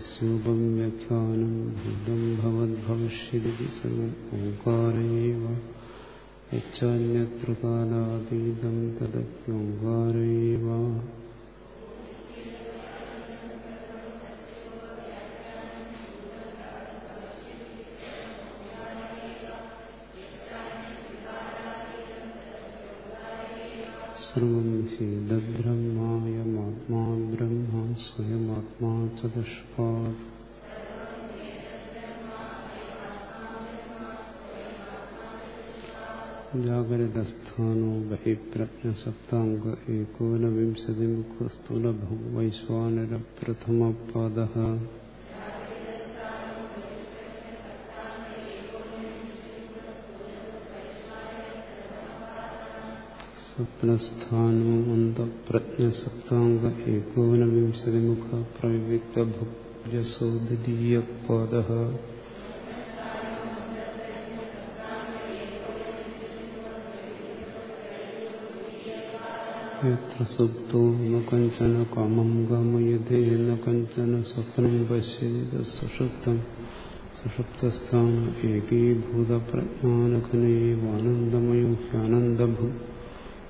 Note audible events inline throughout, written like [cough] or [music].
സർവം തസ്യൂപം വ്യാഖ്യാനം ഭൂതം ഭവദ്ഭവിഷ്യതി സർവം ഓങ്കാരേവ യച്ചാന്യത്ര കാലാതീതം സർവം ഹീതബ്രഹ്മായമാത്മാ ബ്രഹ്മ സ്വയമാത്മാ ചതുഷ്പാദ് ജാഗ്രതസ്ഥാനോ ബഹിപ്രജ്ഞസപ്താംഗ ഏകോനവിംശതിമുഖ സ്വപ്നസ്ഥാനോ അന്തപ്രജ്ഞസപ്താംഗ ഏകോനവിംശതിമുഖ പ്രവിക്തഭുജസോ ദ്വിതീയപാദ യത്ര സുപ്തോ ന കഞ്ചന കാമം ഗമയതേ ന കഞ്ചന സ്വപ്നം പശ്യേത സുഷുപ്തം സുഷുപ്തസ്ഥാന ഏകീഭൂതപ്രജ്ഞാനഘനേവാനന്ദമയോ ഹ്യാനന്ദഭൂ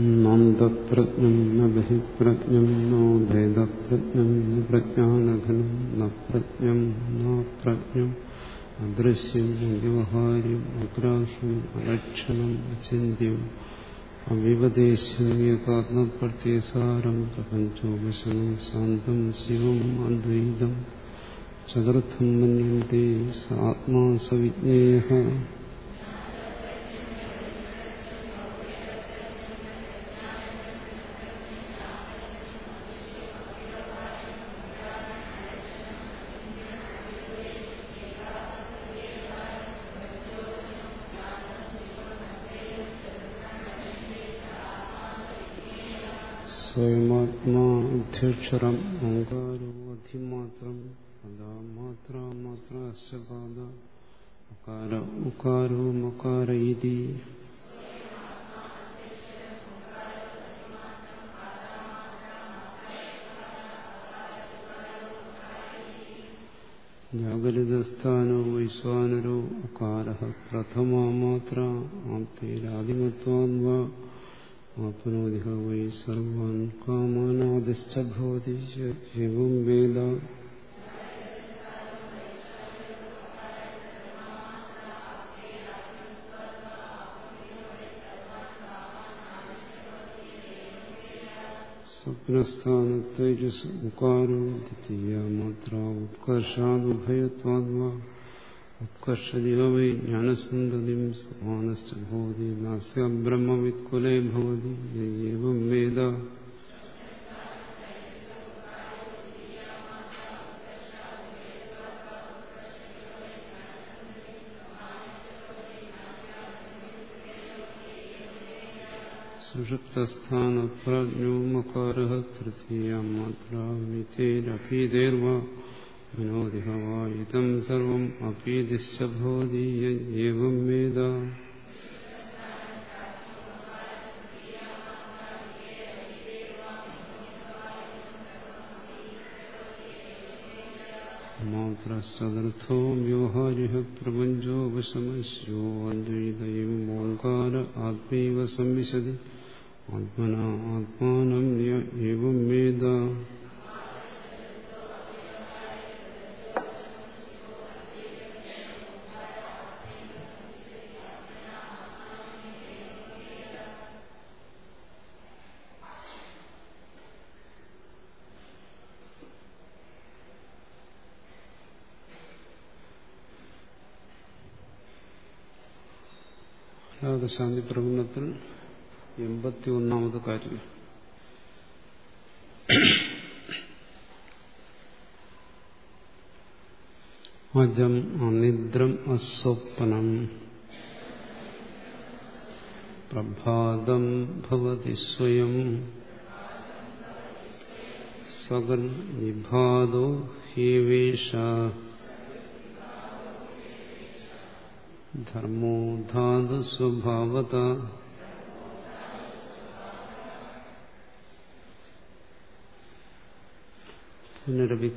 നന്ദപ്രജ്ഞം ന ബഹിപ്രജ്ഞം നോ ഭേദപ്രജ്ഞം ന പ്രജ്ഞാനഘനം ന പ്രജ്ഞം ന പ്രജ്ഞം. അദൃശ്യം വ്യവഹാര്യം അഗ്രാഹ്യം അലക്ഷണം അചിന്യം അവിപദേശം ഏകാത്മപ്രത്യസാരം പ്രപഞ്ചോപശനം ശാന്തം ശിവം അദ്വൈതം. ചതുർത്ഥം മന്യന്തി ആത്മാ സവിജ്ഞേയ അധ്യക്ഷരം ഓങ്കാരോ അധിമാത്രം പദാമാത്ര മാത്ര അശ്വപാദ ഉകാര ഉകാരോ മകാര ഇതി ജാഗരിതസ്ഥാനോ വൈശ്വാനരോ ഉകാര പ്രഥമാ മാത്ര ആപ്തേരാദിമത്വാ ആപ്നോതി വൈ സർവാൻ കാമാനാദിശ്ച ഭവതി എവം വേദ സ്വപ്നസ്ഥാനത്തൈജസ് ഉകാരോ ദ്വിതീയ മാത്ര ഉത്കർഷാദുഭയത്വാദ്വാ ഉത്കർഷയോ വൈ ജ്ഞാനസന്തതിം സമാനശ്ച ഭവതി നാസ്യ ബ്രഹ്മവിത്കുലേ ഭവതി ഏവം വേദ സുഷുപ്തസ്ഥാനപ്രജ്ഞോ മകാര തൃതീയ മാത്ര ഇതം സർവം ഏവം വേദ മാത്രോ വ്യവഹാരിക പ്രപഞ്ചോപശമസ്യോ അദ്വൈതയും ഓങ്കാര ആത്മൈവ സംവിശതി ആത്മന ആത്മാനം വേദ ശാന്തി പ്രകടനത്തിൽ എൺപത്തി ഒന്നാമത് കാര്യം. അജം അനിദ്രം അസ്വപ്നം പ്രഭാതം ഭവതി സ്വയം സകൽ വിഭാതോ ഹേവേഷ ധർമ്മോ ധാതു സ്വഭാവത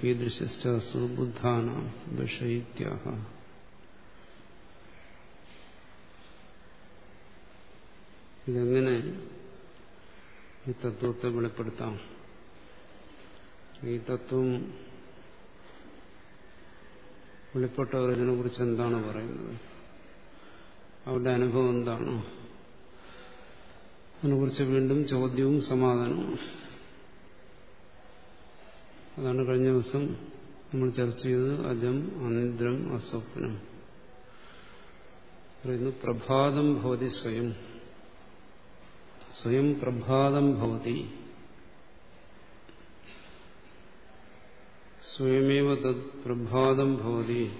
കീദൃശസ്റ്റാസു ബുദ്ധാന വിഷയിത്യാഹ ഇതെങ്ങനെ ഈ തത്വത്തെ വെളിപ്പെടുത്താം? ഈ തത്വം വെളിപ്പെട്ടവർ ഇതിനെക്കുറിച്ച് എന്താണ് പറയുന്നത്? അവരുടെ അനുഭവം എന്താണ്? അതിനെക്കുറിച്ച് വീണ്ടും ചോദ്യവും സമാധാനവും. അതാണ് കഴിഞ്ഞ ദിവസം നമ്മൾ ചർച്ച ചെയ്തത് അജം അനിദ്രം അസ്വപ്നം. പറയുന്നു പ്രഭാതം ഭവതി സ്വയം. സ്വയം പ്രഭാതം ഭവതി. സ്വയമേവ തത് പ്രഭാതം ഭവതി.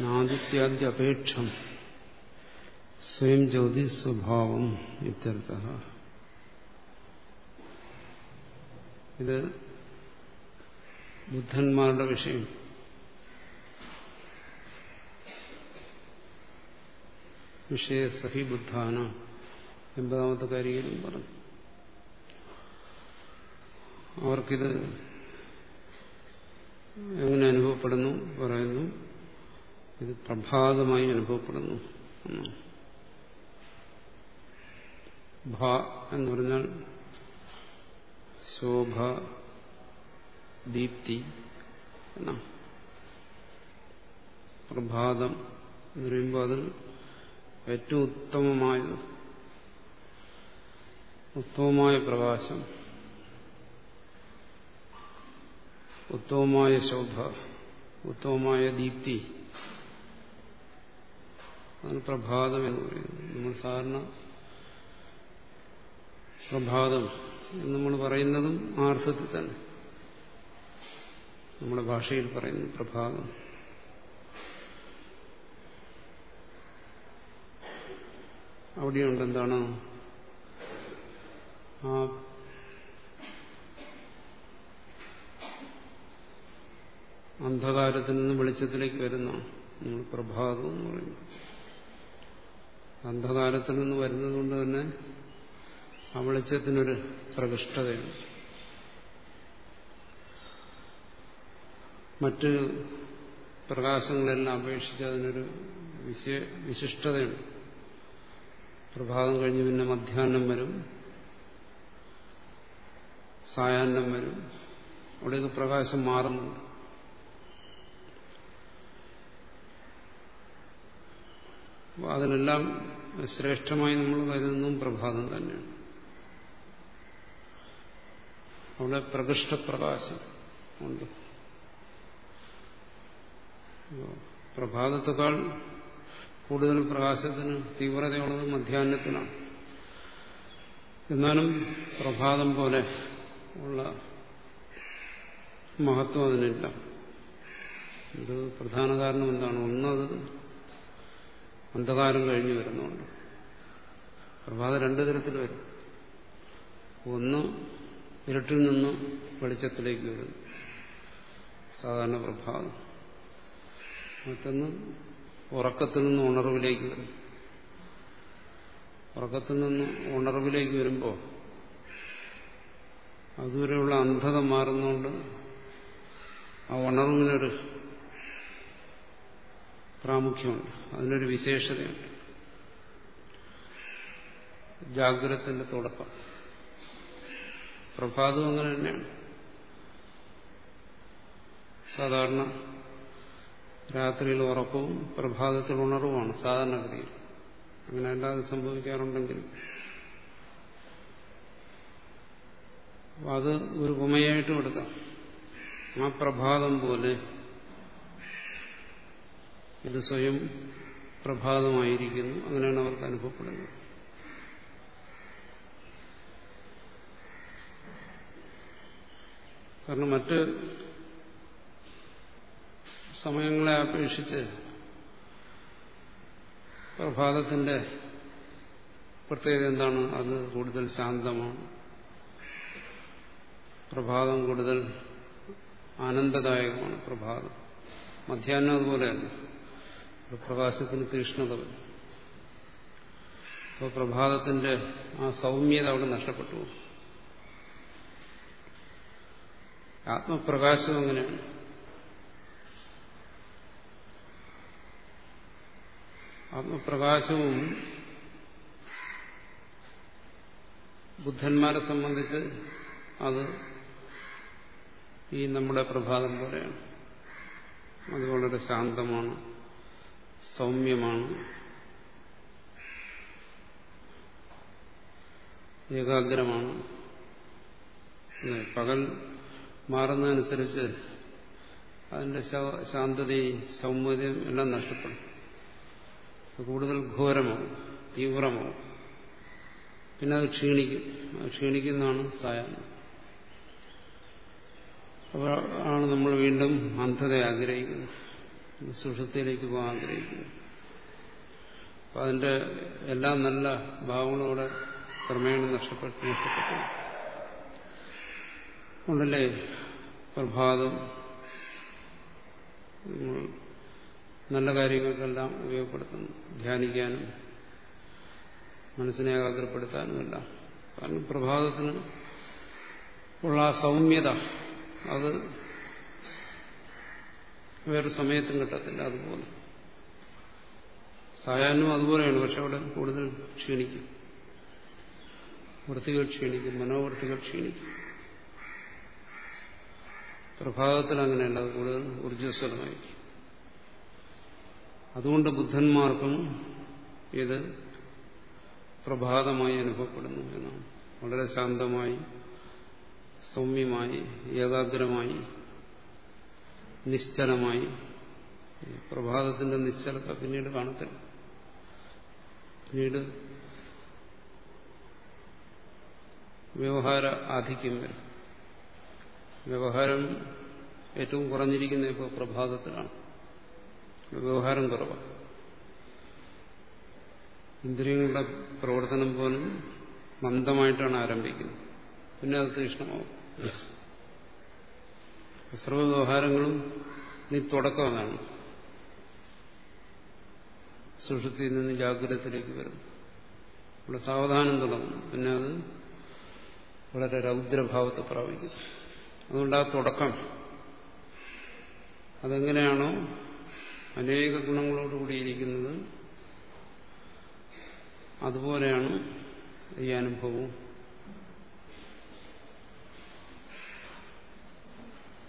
നാദിത്യാദ്യപേക്ഷം സ്വയം ജ്യോതി സ്വഭാവം ഇത്യർത്ഥ. ഇത് ബുദ്ധന്മാരുടെ വിഷയം. വിഷയസഹി ബുദ്ധാന എൺപതാമത്തെ കാര്യം പറഞ്ഞു. അവർക്കിത് എങ്ങനെ അനുഭവപ്പെടുന്നു പറയുന്നു? ഇത് പ്രഭാതമായി അനുഭവപ്പെടുന്നു. എന്നാണ് ഭ എന്ന് പറഞ്ഞാൽ ശോഭ ദീപ്തി എന്നാണ്. പ്രഭാതം എന്ന് പറയുമ്പോൾ അതിൽ ഏറ്റവും ഉത്തമമായത് ഉത്തമമായ പ്രകാശം ഉത്തമമായ ശോഭ ഉത്തമമായ ദീപ്തി. അതാണ് പ്രഭാതം എന്ന് പറയുന്നത്. നമ്മൾ സാധാരണ പ്രഭാതം എന്ന് നമ്മൾ പറയുന്നതും ആ അർത്ഥത്തിൽ തന്നെ. നമ്മുടെ ഭാഷയിൽ പറയുന്നു പ്രഭാതം. അവിടെയുണ്ട് എന്താണ്? ആ അന്ധകാരത്തിൽ നിന്ന് വെളിച്ചത്തിലേക്ക് വരുന്ന പ്രഭാതം എന്ന് പറയുന്നു അന്ധകാരത്തിൽ നിന്ന് വരുന്നത് കൊണ്ട് തന്നെ ആ വെളിച്ചത്തിനൊരു പ്രകൃഷ്ടതയുണ്ട് മറ്റ് പ്രകാശങ്ങളെല്ലാം അപേക്ഷിച്ച് അതിനൊരു വിശേ വിശിഷ്ടതയുണ്ട് പ്രഭാതം കഴിഞ്ഞ് പിന്നെ മധ്യാഹ്നം വരും. സായാഹ്നം വരും. അവിടെയൊക്കെ പ്രകാശം മാറുന്നുണ്ട്. അതിനെല്ലാം ശ്രേഷ്ഠമായി നമ്മൾ കരുതുന്നതും പ്രഭാതം തന്നെയാണ്. അവിടെ പ്രകൃഷ്ടപ്രകാശം ഉണ്ട് പ്രഭാതത്തെക്കാൾ കൂടുതൽ പ്രകാശത്തിന് തീവ്രതയുള്ളത് മധ്യാഹ്നത്തിനാണ്. എന്നാലും പ്രഭാതം പോലെ ഉള്ള മഹത്വം അതിനില്ല. ഇത് പ്രധാന കാരണം എന്താണ്? ഒന്നത് അന്ധകാരം കഴിഞ്ഞു വരുന്നുണ്ട് പ്രഭാതം രണ്ടു തരത്തിൽ വരും. ഒന്ന് ഇരുട്ടിൽ നിന്ന് വെളിച്ചത്തിലേക്ക് വരുന്നു സാധാരണ പ്രഭാതം. മറ്റൊന്ന് ഉറക്കത്തിൽ നിന്ന് ഉണർവിലേക്ക് വരുന്നു ഉറക്കത്തിൽ നിന്ന് ഉണർവിലേക്ക് വരുമ്പോൾ അതുവരെയുള്ള അന്ധത മാറുന്നുകൊണ്ട് ആ ഉണർവിനൊരു പ്രാമുഖ്യമുണ്ട്. അതിനൊരു വിശേഷതയുണ്ട്. ജാഗ്രതത്തിന്റെ തുടക്കം. പ്രഭാതം അങ്ങനെ തന്നെയാണ്. സാധാരണ രാത്രിയിൽ ഉറക്കവും പ്രഭാതത്തിൽ ഉണർവുമാണ് സാധാരണഗതിയിൽ. അങ്ങനെ അല്ലാതെ സംഭവിക്കാറുണ്ടെങ്കിൽ അത് ഒരു ഉമയായിട്ടും എടുക്കാം. ആ പ്രഭാതം പോലെ ഇത് സ്വയം പ്രഭാതമായിരിക്കുന്നു. അങ്ങനെയാണ് അവർക്ക് അനുഭവപ്പെടുന്നത്. കാരണം മറ്റ് സമയങ്ങളെ അപേക്ഷിച്ച് പ്രഭാതത്തിന്റെ പ്രത്യേകത എന്താണ്? അത് കൂടുതൽ ശാന്തമാണ്. പ്രഭാതം കൂടുതൽ ആനന്ദദായകമാണ്. പ്രഭാതം. മധ്യാഹ്നം അതുപോലെയല്ല. പ്രകാശത്തിന് തീഷ്ണത വരും. അപ്പോൾ പ്രഭാതത്തിന്റെ ആ സൗമ്യത അവിടെ നഷ്ടപ്പെട്ടു ആത്മപ്രകാശം അങ്ങനെയാണ് ആത്മപ്രകാശവും ബുദ്ധന്മാരെ സംബന്ധിച്ച് അത് ഈ നമ്മുടെ പ്രഭാതം പോലെയാണ്. അത് വളരെ ശാന്തമാണ് സൗമ്യമാണ്. ഏകാഗ്രമാണ്. പകൽ മാറുന്നതനുസരിച്ച് അതിന്റെ ശാന്തതയും സൗമ്യതയും എല്ലാം നഷ്ടപ്പെടും. കൂടുതൽ ഘോരമാവും തീവ്രമാവും. പിന്നെ അത് ക്ഷീണിക്കും. അത് ക്ഷീണിക്കുന്നതാണ് സായാഹ്നം. അപ്പോൾ ആണ് നമ്മൾ വീണ്ടും അന്ധത ആഗ്രഹിക്കുന്നത്. സുഷത്തിലേക്ക് പോകാൻ ആഗ്രഹിക്കുന്നു അപ്പം അതിന്റെ എല്ലാ നല്ല ഭാവങ്ങളും അവിടെ ക്രമേണ നഷ്ടപ്പെട്ടു നഷ്ടപ്പെട്ടു ഉണ്ടല്ലേ? പ്രഭാതം. നല്ല കാര്യങ്ങൾക്കെല്ലാം ഉപയോഗപ്പെടുത്തുന്നു. ധ്യാനിക്കാനും മനസ്സിനെ ഏകാഗ്രപ്പെടുത്താനുമെല്ലാം കാരണം പ്രഭാതത്തിന് ഉള്ള ആ സൗമ്യത അത് വേറൊരു സമയത്തും കിട്ടത്തില്ല അതുപോലെ. സായാഹ്നം അതുപോലെയാണ് പക്ഷെ അവിടെ കൂടുതൽ ക്ഷീണിക്കും. വൃത്തികൾ ക്ഷീണിക്കും മനോവൃത്തികൾ ക്ഷീണിക്കും. പ്രഭാതത്തിൽ അങ്ങനെയല്ല അത് കൂടുതൽ ഊർജസ്വലമായിരിക്കും. അതുകൊണ്ട് ബുദ്ധന്മാർക്കും ഇത് പ്രഭാതമായി അനുഭവപ്പെടുന്നു എന്നാണ്. വളരെ ശാന്തമായി സൗമ്യമായി ഏകാഗ്രമായി നിശ്ചലമായി. പ്രഭാതത്തിന്റെ നിശ്ചലത പിന്നീട് കാണത്തില്ല. പിന്നീട് വ്യവഹാര ആധിക്യം വരും. വ്യവഹാരം ഏറ്റവും കുറഞ്ഞിരിക്കുന്ന ഇപ്പോൾ പ്രഭാതത്തിലാണ്. വ്യവഹാരം കുറവാണ് ഇന്ദ്രിയങ്ങളുടെ പ്രവർത്തനം പോലും മന്ദമായിട്ടാണ് ആരംഭിക്കുന്നത്. പിന്നെ അത് തീഷ്ണമാവും. സർവവ്യവഹാരങ്ങളും നീ തുടക്കമാണ് സുഷുതിയിൽ നിന്ന് ജാഗ്രതത്തിലേക്ക് വരും. ഇവിടെ സാവധാനം തുടങ്ങും. പിന്നെ അത് വളരെ രൗദ്രഭാവത്തെ പ്രാപിക്കും. അതുകൊണ്ട് ആ തുടക്കം. അതെങ്ങനെയാണോ അനേക ഗുണങ്ങളോട് കൂടിയിരിക്കുന്നത് അതുപോലെയാണ് ഈ അനുഭവവും.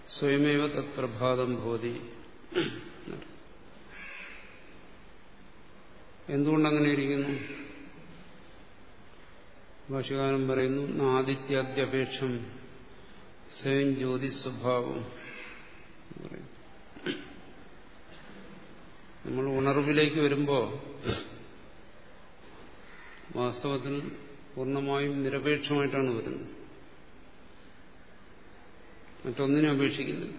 സ്വയമേവ തത്പ്രഭാതം ഭോതി എന്തുകൊണ്ടങ്ങനെ ഇരിക്കുന്നു? ഭാഷകാരൻ പറയുന്നു ആദിത്യാദ്യപേക്ഷം സ്വയം ജ്യോതി സ്വഭാവം നമ്മൾ ഉണർവിലേക്ക് വരുമ്പോൾ വാസ്തവത്തിൽ പൂർണമായും നിരപേക്ഷമായിട്ടാണ് വരുന്നത്. മറ്റൊന്നിനെ അപേക്ഷിക്കുന്നത്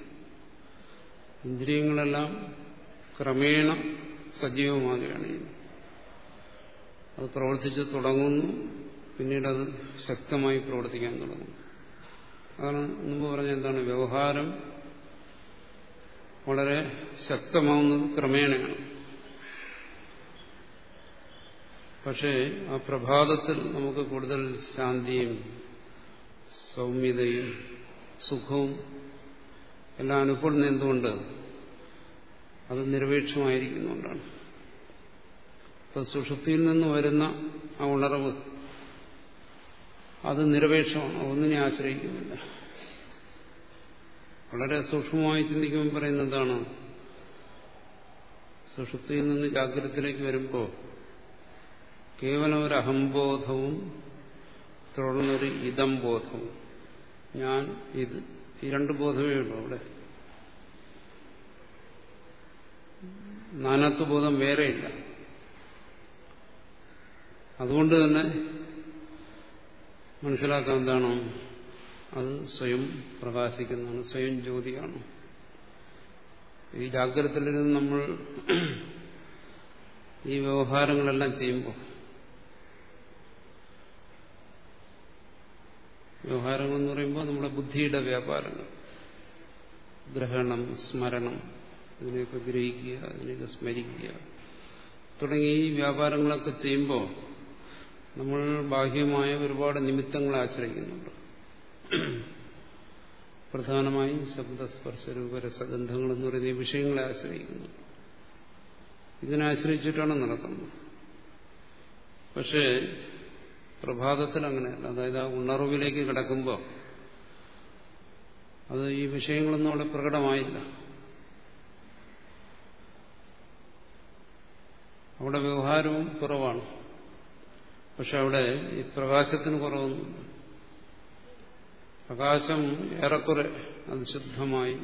ഇന്ദ്രിയങ്ങളെല്ലാം ക്രമേണ സജീവമാകുകയാണ് അത് പ്രവർത്തിച്ച് തുടങ്ങുന്നു പിന്നീട് അത് ശക്തമായി പ്രവർത്തിക്കാൻ തുടങ്ങുന്നു. അതാണ് മുമ്പ് പറഞ്ഞ എന്താണ് വ്യവഹാരം വളരെ ശക്തമാവുന്നത് ക്രമേണയാണ്. പക്ഷേ ആ പ്രഭാതത്തിൽ നമുക്ക് കൂടുതൽ ശാന്തിയും സൗമ്യതയും സുഖവും എല്ലാം അനുഭവപ്പെടുന്ന എന്തുകൊണ്ട്? അത് നിരപേക്ഷമായിരിക്കുന്നുകൊണ്ടാണ് ഇപ്പൊ സുഷുപ്തിയിൽ നിന്ന് വരുന്ന ആ ഉണർവ് അത് നിരപേക്ഷമാണ് ഒന്നിനെ ആശ്രയിക്കുന്നില്ല. വളരെ സൂക്ഷ്മമായി ചിന്തിക്കുമ്പോൾ പറയുന്ന എന്താണ്? സുഷുപ്തിയിൽ നിന്ന് ജാഗ്രതത്തിലേക്ക് വരുമ്പോൾ കേവലം ഒരു അഹംബോധവും തുടർന്നൊരു ഇതം ബോധവും. ഞാൻ ഇത് ഈ രണ്ട് ബോധമേ ഉള്ളൂ അവിടെ. നാനാത്വബോധം വേറെയില്ല. അതുകൊണ്ട് തന്നെ മനസ്സിലാക്കാൻ എന്താണോ അത് സ്വയം പ്രകാശിക്കുന്നതാണ് സ്വയം ജ്യോതിയാണ്. ഈ ജാഗ്രതയിലിരുന്ന് നമ്മൾ ഈ വ്യവഹാരങ്ങളെല്ലാം ചെയ്യുമ്പോൾ വ്യവഹാരങ്ങൾ എന്ന് പറയുമ്പോൾ നമ്മുടെ ബുദ്ധിയുടെ വ്യാപാരങ്ങൾ. ഗ്രഹണം സ്മരണം ഇതിനെയൊക്കെ ഗ്രഹിക്കുക ഇതിനെയൊക്കെ സ്മരിക്കുക തുടങ്ങി ഈ വ്യാപാരങ്ങളൊക്കെ ചെയ്യുമ്പോൾ നമ്മൾ ബാഹ്യമായ ഒരുപാട് നിമിത്തങ്ങളെ ആശ്രയിക്കുന്നുണ്ട്. പ്രധാനമായും ശബ്ദസ്പർശ രൂപരസഗന്ധങ്ങൾ എന്ന് പറയുന്ന വിഷയങ്ങളെ ആശ്രയിക്കുന്നു. ഇതിനാശ്രയിച്ചിട്ടാണ് നടക്കുന്നത്. പക്ഷേ പ്രഭാതത്തിൽ അങ്ങനെയല്ല. അതായത് ആ ഉണർവിലേക്ക് കിടക്കുമ്പോൾ അത് ഈ വിഷയങ്ങളൊന്നും അവിടെ പ്രകടമായില്ല. അവിടെ വ്യവഹാരവും കുറവാണ്. പക്ഷെ അവിടെ ഈ പ്രകാശത്തിന് കുറവൊന്നുമില്ല. പ്രകാശം ഏറെക്കുറെ അത് ശുദ്ധമായി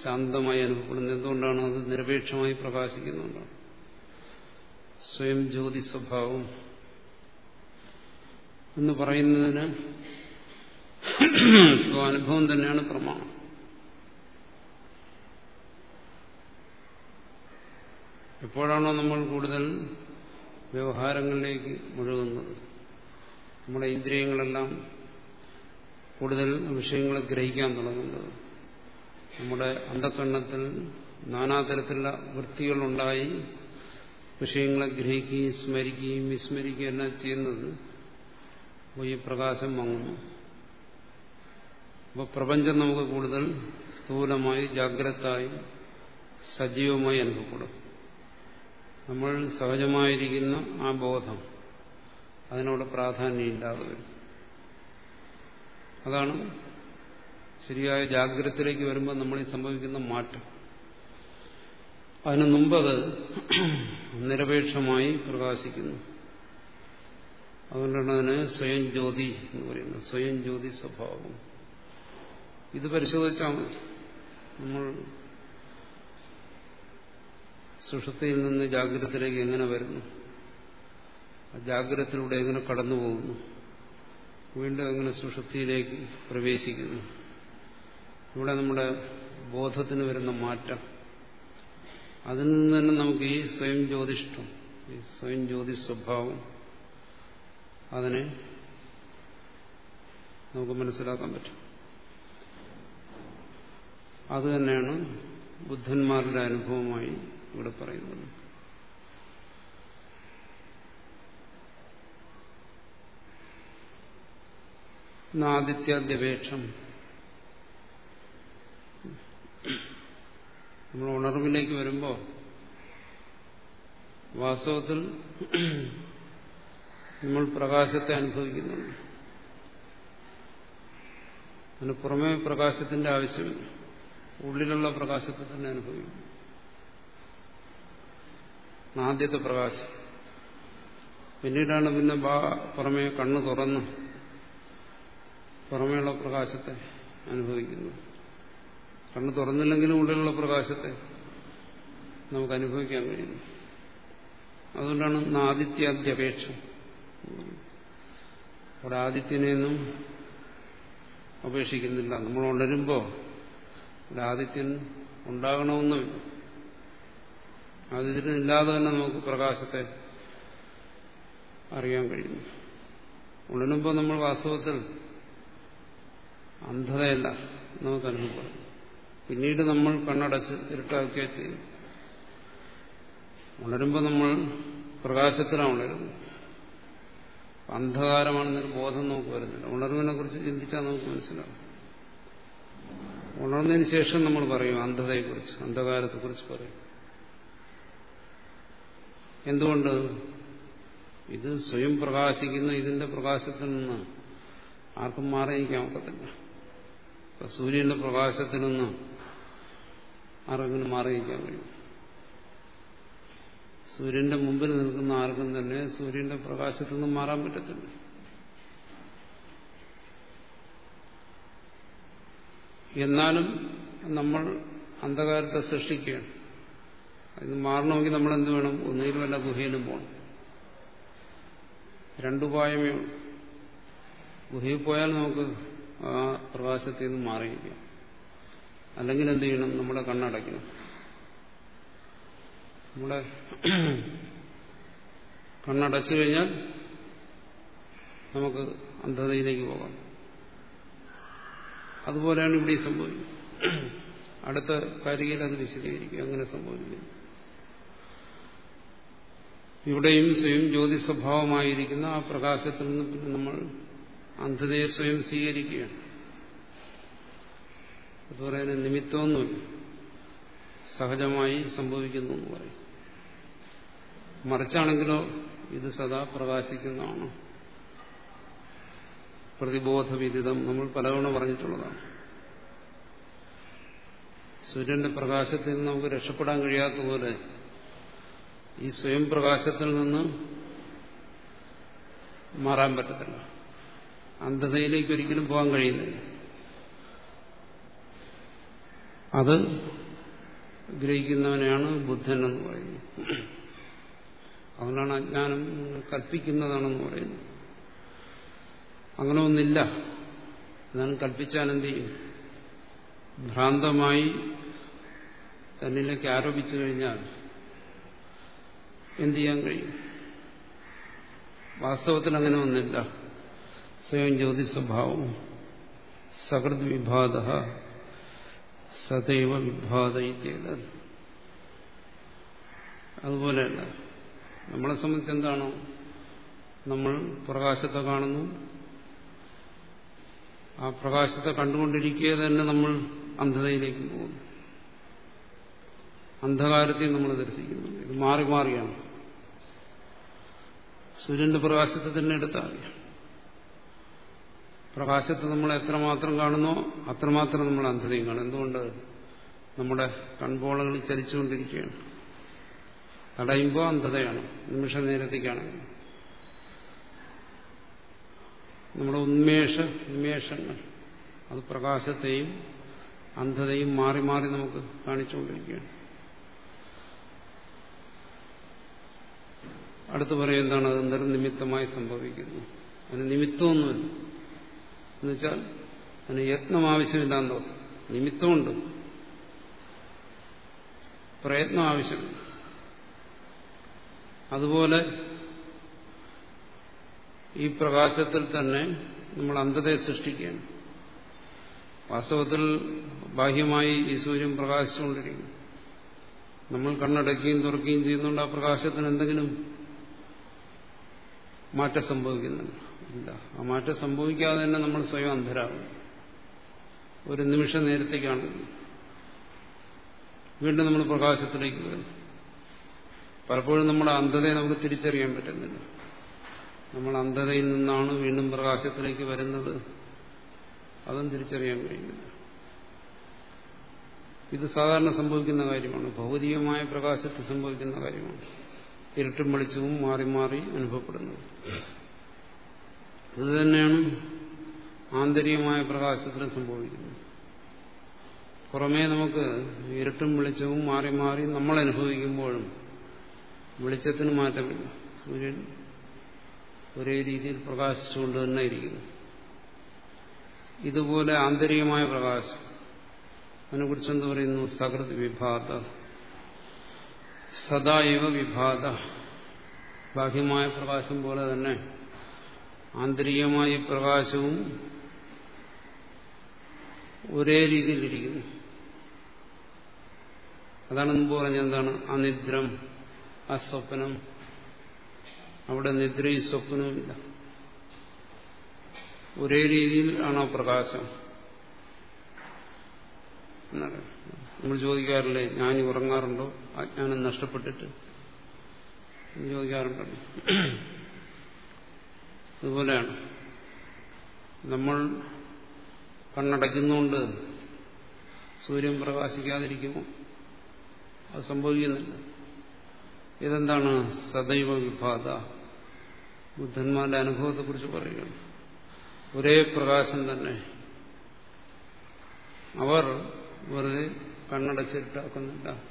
ശാന്തമായി അനുഭവപ്പെടുന്നത് എന്തുകൊണ്ടാണ് അത് നിരപേക്ഷമായി പ്രകാശിക്കുന്നുണ്ടാണ് സ്വയം ജ്യോതി സ്വഭാവം എന്ന് പറയുന്നതിന് സ്വാനുഭവം തന്നെയാണ് പ്രമാണം. എപ്പോഴാണോ നമ്മൾ കൂടുതൽ വ്യവഹാരങ്ങളിലേക്ക് മുഴുകുന്നത് നമ്മുടെ ഇന്ദ്രിയങ്ങളെല്ലാം കൂടുതൽ വിഷയങ്ങളെ ഗ്രഹിക്കാൻ തുടങ്ങുന്നത് നമ്മുടെ അന്ധക്കണ്ണത്തിൽ നാനാതരത്തിലുള്ള വൃത്തികളുണ്ടായി വിഷയങ്ങളെ ഗ്രഹിക്കുകയും സ്മരിക്കുകയും വിസ്മരിക്കുകയും എല്ലാം ചെയ്യുന്നത് ഈ പ്രകാശം വാങ്ങുന്നു. അപ്പോൾ പ്രപഞ്ചം നമുക്ക് കൂടുതൽ സ്ഥൂലമായി ജാഗ്രതായി സജീവമായി അനുഭവപ്പെടും. നമ്മൾ സഹജമായിരിക്കുന്ന ആ ബോധം അതിനോട് പ്രാധാന്യമില്ലാതെ വരും. അതാണ് ശരിയായ ജാഗ്രതത്തിലേക്ക് വരുമ്പോൾ നമ്മളിൽ സംഭവിക്കുന്ന മാറ്റം. അതിനു മുമ്പത് നിരപേക്ഷമായി പ്രകാശിക്കുന്നു. അതുകൊണ്ടാണ് അതിന് സ്വയം ജ്യോതി എന്ന് പറയുന്നത്. സ്വയം ജ്യോതി സ്വഭാവം. ഇത് പരിശോധിച്ചാൽ നമ്മൾ സുഷുപ്തിയിൽ നിന്ന് ജാഗ്രതത്തിലേക്ക് എങ്ങനെ വരുന്നു? ജാഗ്രതത്തിലൂടെ എങ്ങനെ കടന്നു പോകുന്നു? വീണ്ടും എങ്ങനെ സുഷുപ്തിയിലേക്ക് പ്രവേശിക്കുന്നു? ഇവിടെ നമ്മുടെ ബോധത്തിന് വരുന്ന മാറ്റം. അതിൽ നിന്ന് തന്നെ നമുക്ക് ഈ സ്വയം ജ്യോതിഷ്ടം ഈ സ്വയം ജ്യോതി സ്വഭാവം അതിനെ നമുക്ക് മനസ്സിലാക്കാൻ പറ്റും. അതുതന്നെയാണ് ബുദ്ധന്മാരുടെ അനുഭവമായി ഇവിടെ പറയുന്നത്. ആദിത്യാദ്യപേക്ഷം നമ്മൾ ഉണർവിലേക്ക് വരുമ്പോൾ വാസ്തവത്തിൽ നമ്മൾ പ്രകാശത്തെ അനുഭവിക്കുന്നുണ്ട്. അതിന് പുറമേ പ്രകാശത്തിന്റെ ആവശ്യമില്ല ഉള്ളിലുള്ള പ്രകാശത്തെ തന്നെ അനുഭവിക്കും ആദ്യത്തെ പ്രകാശം. പിന്നീടാണ് പിന്നെ ബാ പുറമേ കണ്ണ് തുറന്ന്. പുറമേയുള്ള പ്രകാശത്തെ അനുഭവിക്കുന്നു. കണ്ണ് തുറന്നില്ലെങ്കിലും ഉള്ളിലുള്ള പ്രകാശത്തെ നമുക്ക് അനുഭവിക്കാൻ കഴിയുന്നു. അതുകൊണ്ടാണ് ആദിത്യാദ്യപേക്ഷ അവിടെ ആദിത്യനെയൊന്നും അപേക്ഷിക്കുന്നില്ല. നമ്മൾ ഉണരുമ്പോൾ ആദിത്യൻ ഉണ്ടാകണമെന്നുമില്ല. ആദിത്യനില്ലാതെ തന്നെ നമുക്ക് പ്രകാശത്തെ അറിയാൻ കഴിയുന്നു. ഉണരുമ്പോൾ നമ്മൾ വാസ്തവത്തിൽ അന്ധതയല്ല നമുക്ക് അനുഭവപ്പെടും. പിന്നീട് നമ്മൾ കണ്ണടച്ച് ഇരുട്ടാക്കുക ചെയ്യും. ഉണരുമ്പോൾ നമ്മൾ പ്രകാശത്തിലാണ് ഉണരുന്നത്. അന്ധകാരമാണെന്നൊരു ബോധം നമുക്ക് വരുന്നില്ല. ഉണർവിനെ കുറിച്ച് ചിന്തിച്ചാൽ നമുക്ക് മനസ്സിലാവും. ഉണർന്നതിന് ശേഷം നമ്മൾ പറയും അന്ധതയെക്കുറിച്ച് അന്ധകാരത്തെക്കുറിച്ച് പറയും. എന്തുകൊണ്ട്? ഇത് സ്വയം പ്രകാശിക്കുന്ന ഇതിന്റെ പ്രകാശത്തിൽ നിന്ന് ആർക്കും മാറിയിരിക്കാൻ ഒക്കത്തില്ല ഇപ്പൊ സൂര്യന്റെ പ്രകാശത്തിൽ നിന്ന് ആർക്കെങ്കിലും മാറിയിരിക്കാൻ കഴിയും? സൂര്യന്റെ മുമ്പിൽ നിൽക്കുന്ന ആർക്കും തന്നെ സൂര്യന്റെ പ്രകാശത്തിൽ നിന്ന് മാറാൻ പറ്റത്തില്ല. എന്നാലും നമ്മൾ അന്ധകാരത്തെ സൃഷ്ടിക്കുകയാണ്. ഇത് മാറണമെങ്കിൽ നമ്മൾ എന്ത് വേണം? ഒന്നുകിൽ വല്ല ഗുഹയിലും പോകണം രണ്ടുപായമേ ഉള്ളൂ. ഗുഹയിൽ പോയാൽ നമുക്ക് ആ പ്രകാശത്തിൽ നിന്ന് മാറിയിരിക്കാം. അല്ലെങ്കിൽ എന്ത് ചെയ്യണം? നമ്മുടെ കണ്ണടയ്ക്കണം. നമ്മുടെ കണ്ണടച്ചു കഴിഞ്ഞാൽ നമുക്ക് അന്ധതയിലേക്ക് പോകാം. അതുപോലെയാണ് ഇവിടെ സംഭവിക്കുന്നത്. അടുത്ത കരികയിൽ അത് വിശദീകരിക്കും. അങ്ങനെ സംഭവിക്കുന്നു. ഇവിടെയും സ്വയം ജ്യോതി സ്വഭാവമായിരിക്കുന്ന ആ പ്രകാശത്തിൽ നിന്ന് പിന്നെ നമ്മൾ അന്ധതയെ സ്വയം സ്വീകരിക്കുകയാണ്. അത് പറയുന്നത് നിമിത്തമൊന്നുമില്ല. സഹജമായി സംഭവിക്കുന്നു എന്ന് പറയും. മറിച്ചാണെങ്കിലോ ഇത് സദാ പ്രകാശിക്കുന്നതാണ്. പ്രതിബോധവിദിതം നമ്മൾ പലതവണ പറഞ്ഞിട്ടുള്ളതാണ്. സൂര്യന്റെ പ്രകാശത്തിൽ നമുക്ക് രക്ഷപ്പെടാൻ കഴിയാത്തതുപോലെ ഈ സ്വയം പ്രകാശത്തിൽ നിന്ന് മാറാൻ പറ്റത്തില്ല. അന്ധതയിലേക്ക് ഒരിക്കലും പോകാൻ കഴിയുന്നില്ല. അത് ഗ്രഹിക്കുന്നവനെയാണ് ബുദ്ധൻ എന്ന് പറയുന്നത്. അതുകൊണ്ടാണ് അജ്ഞാനം കൽപ്പിക്കുന്നതാണെന്ന് പറയുന്നത്. അങ്ങനെ ഒന്നില്ല. ഞാൻ കൽപ്പിച്ചാൽ എന്ത് ചെയ്യും? ഭ്രാന്തമായി തന്നിലേക്ക് ആരോപിച്ചു കഴിഞ്ഞാൽ എന്ത് ചെയ്യാൻ കഴിയും? വാസ്തവത്തിൽ അങ്ങനെ ഒന്നില്ല സ്വയം ജ്യോതി സ്വഭാവം സകൃത് വിഭാത സദൈവ വിഭാത അതുപോലെയല്ല നമ്മളെ സംബന്ധിച്ച് എന്താണോ? നമ്മൾ പ്രകാശത്തെ കാണുന്നു. ആ പ്രകാശത്തെ കണ്ടുകൊണ്ടിരിക്കുക തന്നെ നമ്മൾ അന്ധതയിലേക്ക് പോകുന്നു. അന്ധകാരത്തെ നമ്മൾ ദർശിക്കുന്നു ഇത് മാറി മാറിയാണ്. സൂര്യന്റെ പ്രകാശത്തെ തന്നെ എടുത്താൽ പ്രകാശത്തെ നമ്മൾ എത്രമാത്രം കാണുന്നോ അത്രമാത്രം നമ്മൾ അന്ധതയും കാണും. എന്തുകൊണ്ട്? നമ്മുടെ കൺപോളകൾ ചലിച്ചുകൊണ്ടിരിക്കുകയാണ്. തടയുമ്പോൾ അന്ധതയാണ്. നിമിഷ നേരത്തേക്കാണെങ്കിൽ നമ്മുടെ ഉന്മേഷ നിമേഷങ്ങൾ അത് പ്രകാശത്തെയും അന്ധതയും മാറി മാറി നമുക്ക് കാണിച്ചുകൊണ്ടിരിക്കുകയാണ്. അടുത്ത് പറയും എന്താണ്? അത് നിർനിമിത്തമായി സംഭവിക്കുന്നു. അതിന് നിമിത്തമൊന്നുമില്ല. എന്നുവെച്ചാൽ അതിന് യത്നം ആവശ്യമില്ലാന്നോ നിമിത്തമുണ്ട്. പ്രയത്നം ആവശ്യമില്ല അതുപോലെ ഈ പ്രകാശത്തിൽ തന്നെ നമ്മൾ അന്ധതയെ സൃഷ്ടിക്കുകയാണ്. വാസ്തവത്തിൽ ബാഹ്യമായി ഈ സൂര്യൻ പ്രകാശിച്ചുകൊണ്ടിരിക്കും നമ്മൾ കണ്ണടയ്ക്കുകയും തുറക്കുകയും ചെയ്യുന്നുണ്ട് ആ പ്രകാശത്തിന് എന്തെങ്കിലും മാറ്റം സംഭവിക്കുന്നുണ്ട്. ആ മാറ്റം സംഭവിക്കാതെ തന്നെ നമ്മൾ സ്വയം അന്ധരാകും ഒരു നിമിഷ നേരത്തേക്കാണ്. വീണ്ടും നമ്മൾ പ്രകാശത്തിലേക്ക് വരുന്നു. പലപ്പോഴും നമ്മുടെ അന്ധതയെ നമുക്ക് തിരിച്ചറിയാൻ പറ്റുന്നില്ല. നമ്മൾ അന്ധതയിൽ നിന്നാണ് വീണ്ടും പ്രകാശത്തിലേക്ക് വരുന്നത്. അതും തിരിച്ചറിയാൻ കഴിയുന്നില്ല. ഇത് സാധാരണ സംഭവിക്കുന്ന കാര്യമാണ്. ഭൗതികമായ പ്രകാശത്തിൽ സംഭവിക്കുന്ന കാര്യമാണ്. ഇരുട്ടും വെളിച്ചവും മാറി മാറി അനുഭവപ്പെടുന്നത്. ഇത് തന്നെയാണ് ആന്തരികമായ പ്രകാശത്തിൽ സംഭവിക്കുന്നത്. പുറമേ നമുക്ക് ഇരുട്ടും വെളിച്ചവും മാറി മാറി നമ്മൾ അനുഭവിക്കുമ്പോഴും വെളിച്ചത്തിന് മാറ്റമില്ല. സൂര്യൻ ഒരേ രീതിയിൽ പ്രകാശിച്ചുകൊണ്ട് തന്നെ ഇരിക്കുന്നു. ഇതുപോലെ ആന്തരികമായ പ്രകാശം. അതിനെക്കുറിച്ച് എന്ത് പറയുന്നു? സകൃത് വിഭാത. സദായവ വിഭാത. ബാഹ്യമായ പ്രകാശം പോലെ തന്നെ ആന്തരികമായ പ്രകാശവും ഒരേ രീതിയിലിരിക്കുന്നു അതാണ് മുമ്പ് പറഞ്ഞെന്താണ് അനിദ്രം അസ്വപ്നം. അവിടെ നിദ്രയും സ്വപ്നവും ഇല്ല. ഒരേ രീതിയിൽ ആണോ പ്രകാശം? നമ്മൾ ചോദിക്കാറില്ലേ ഞാൻ ഉറങ്ങാറുണ്ടോ? അജ്ഞാനം നഷ്ടപ്പെട്ടിട്ട്. ചോദിക്കാറുണ്ടല്ലോ അതുപോലെയാണ്. നമ്മൾ കണ്ണടയ്ക്കുന്നുകൊണ്ട് സൂര്യൻ പ്രകാശിക്കാതിരിക്കുമോ അത് സംഭവിക്കുന്നില്ല. ഇതെന്താണ് സദൈവ വിഭാത ബുദ്ധന്മാരുടെ അനുഭവത്തെക്കുറിച്ച് പറയുകയാണ്. ഒരേ പ്രകാശം തന്നെ. അവർ വെറുതെ കണ്ണടച്ചിട്ടാക്കുന്നില്ല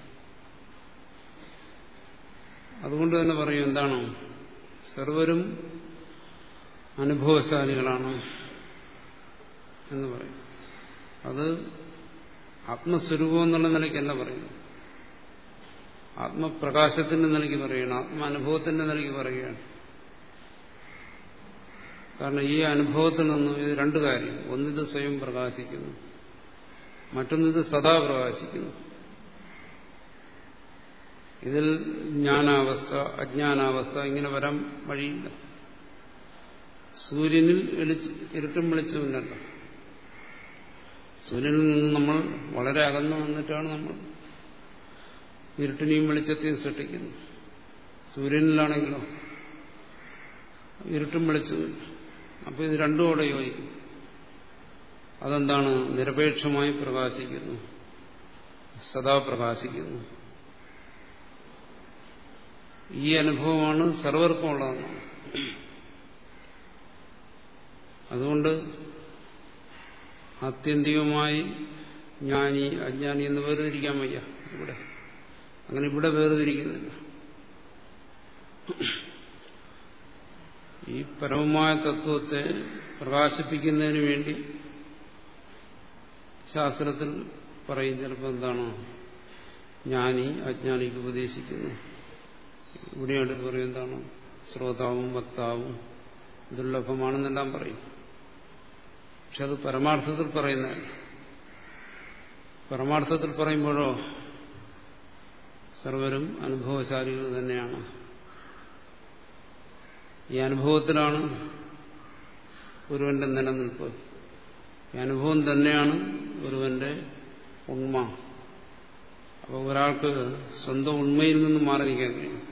അതുകൊണ്ട് തന്നെ പറയും എന്താണ്? സർവരും അനുഭവശാലികളാണ് എന്ന് പറയും. അത് ആത്മസ്വരൂപം എന്നുള്ള നിലയ്ക്കല്ല പറയുന്നു ആത്മപ്രകാശത്തിന്റെ നിലയ്ക്ക് പറയുകയാണ് ആത്മാനുഭവത്തിന്റെ നിലയ്ക്ക് പറയുകയാണ്. കാരണം ഈ അനുഭവത്തിൽ നിന്നും ഇത് രണ്ട് കാര്യം. ഒന്നിത് സ്വയം പ്രകാശിക്കുന്നു മറ്റൊന്നിത് സദാ പ്രകാശിക്കുന്നു. ഇതിൽ ജ്ഞാനാവസ്ഥ അജ്ഞാനാവസ്ഥ ഇങ്ങനെ വരാൻ വഴിയില്ല. സൂര്യനിൽ ഇരുട്ടും വെളിച്ചമില്ലല്ലോ സൂര്യനിൽ നിന്ന് നമ്മൾ വളരെ അകന്നു നിന്നിട്ടാണ് നമ്മൾ ഇരുട്ടിനെയും വെളിച്ചത്തെയും സൃഷ്ടിക്കുന്നത്. സൂര്യനിലാണെങ്കിലോ ഇരുട്ടും വെളിച്ചവും അപ്പോൾ ഇത് രണ്ടും അവിടെ യോജിക്കും. അതെന്താണ്? നിരപേക്ഷമായി പ്രകാശിക്കുന്നു. സദാ പ്രകാശിക്കുന്നു. ഈ അനുഭവമാണ് സർവർക്കും ഉള്ളതെന്നാണ് അതുകൊണ്ട് ആത്യന്തികമായി ജ്ഞാനി അജ്ഞാനി എന്ന് വേർതിരിക്കാൻ വയ്യ ഇവിടെ. അങ്ങനെ ഇവിടെ വേർതിരിക്കുന്നില്ല. ഈ പരമമായ തത്വത്തെ പ്രകാശിപ്പിക്കുന്നതിന് വേണ്ടി ശാസ്ത്രത്തിൽ പറയും ചിലപ്പോൾ എന്താണ്? ജ്ഞാനി അജ്ഞാനിക്ക് ഉപദേശിക്കുന്നു. ഇവിടെയാണ് പറയും എന്താണ്? ശ്രോതാവും വക്താവും. ദുർലഭമാണെന്നെല്ലാം പറയും. പക്ഷെ അത് പരമാർത്ഥത്തിൽ പറയുന്നതല്ല. പരമാർത്ഥത്തിൽ പറയുമ്പോഴോ സർവരും അനുഭവശാലികൾ തന്നെയാണ്. ഈ അനുഭവത്തിലാണ് ഒരുവന്റെ നിലനിൽപ്പ്. ഈ അനുഭവം തന്നെയാണ് ഒരുവന്റെ ഉണ്മ. അപ്പോൾ ഒരാൾക്ക് സ്വന്തം ഉണ്മയിൽ നിന്ന് മാറി നിൽക്കാൻ കഴിയും.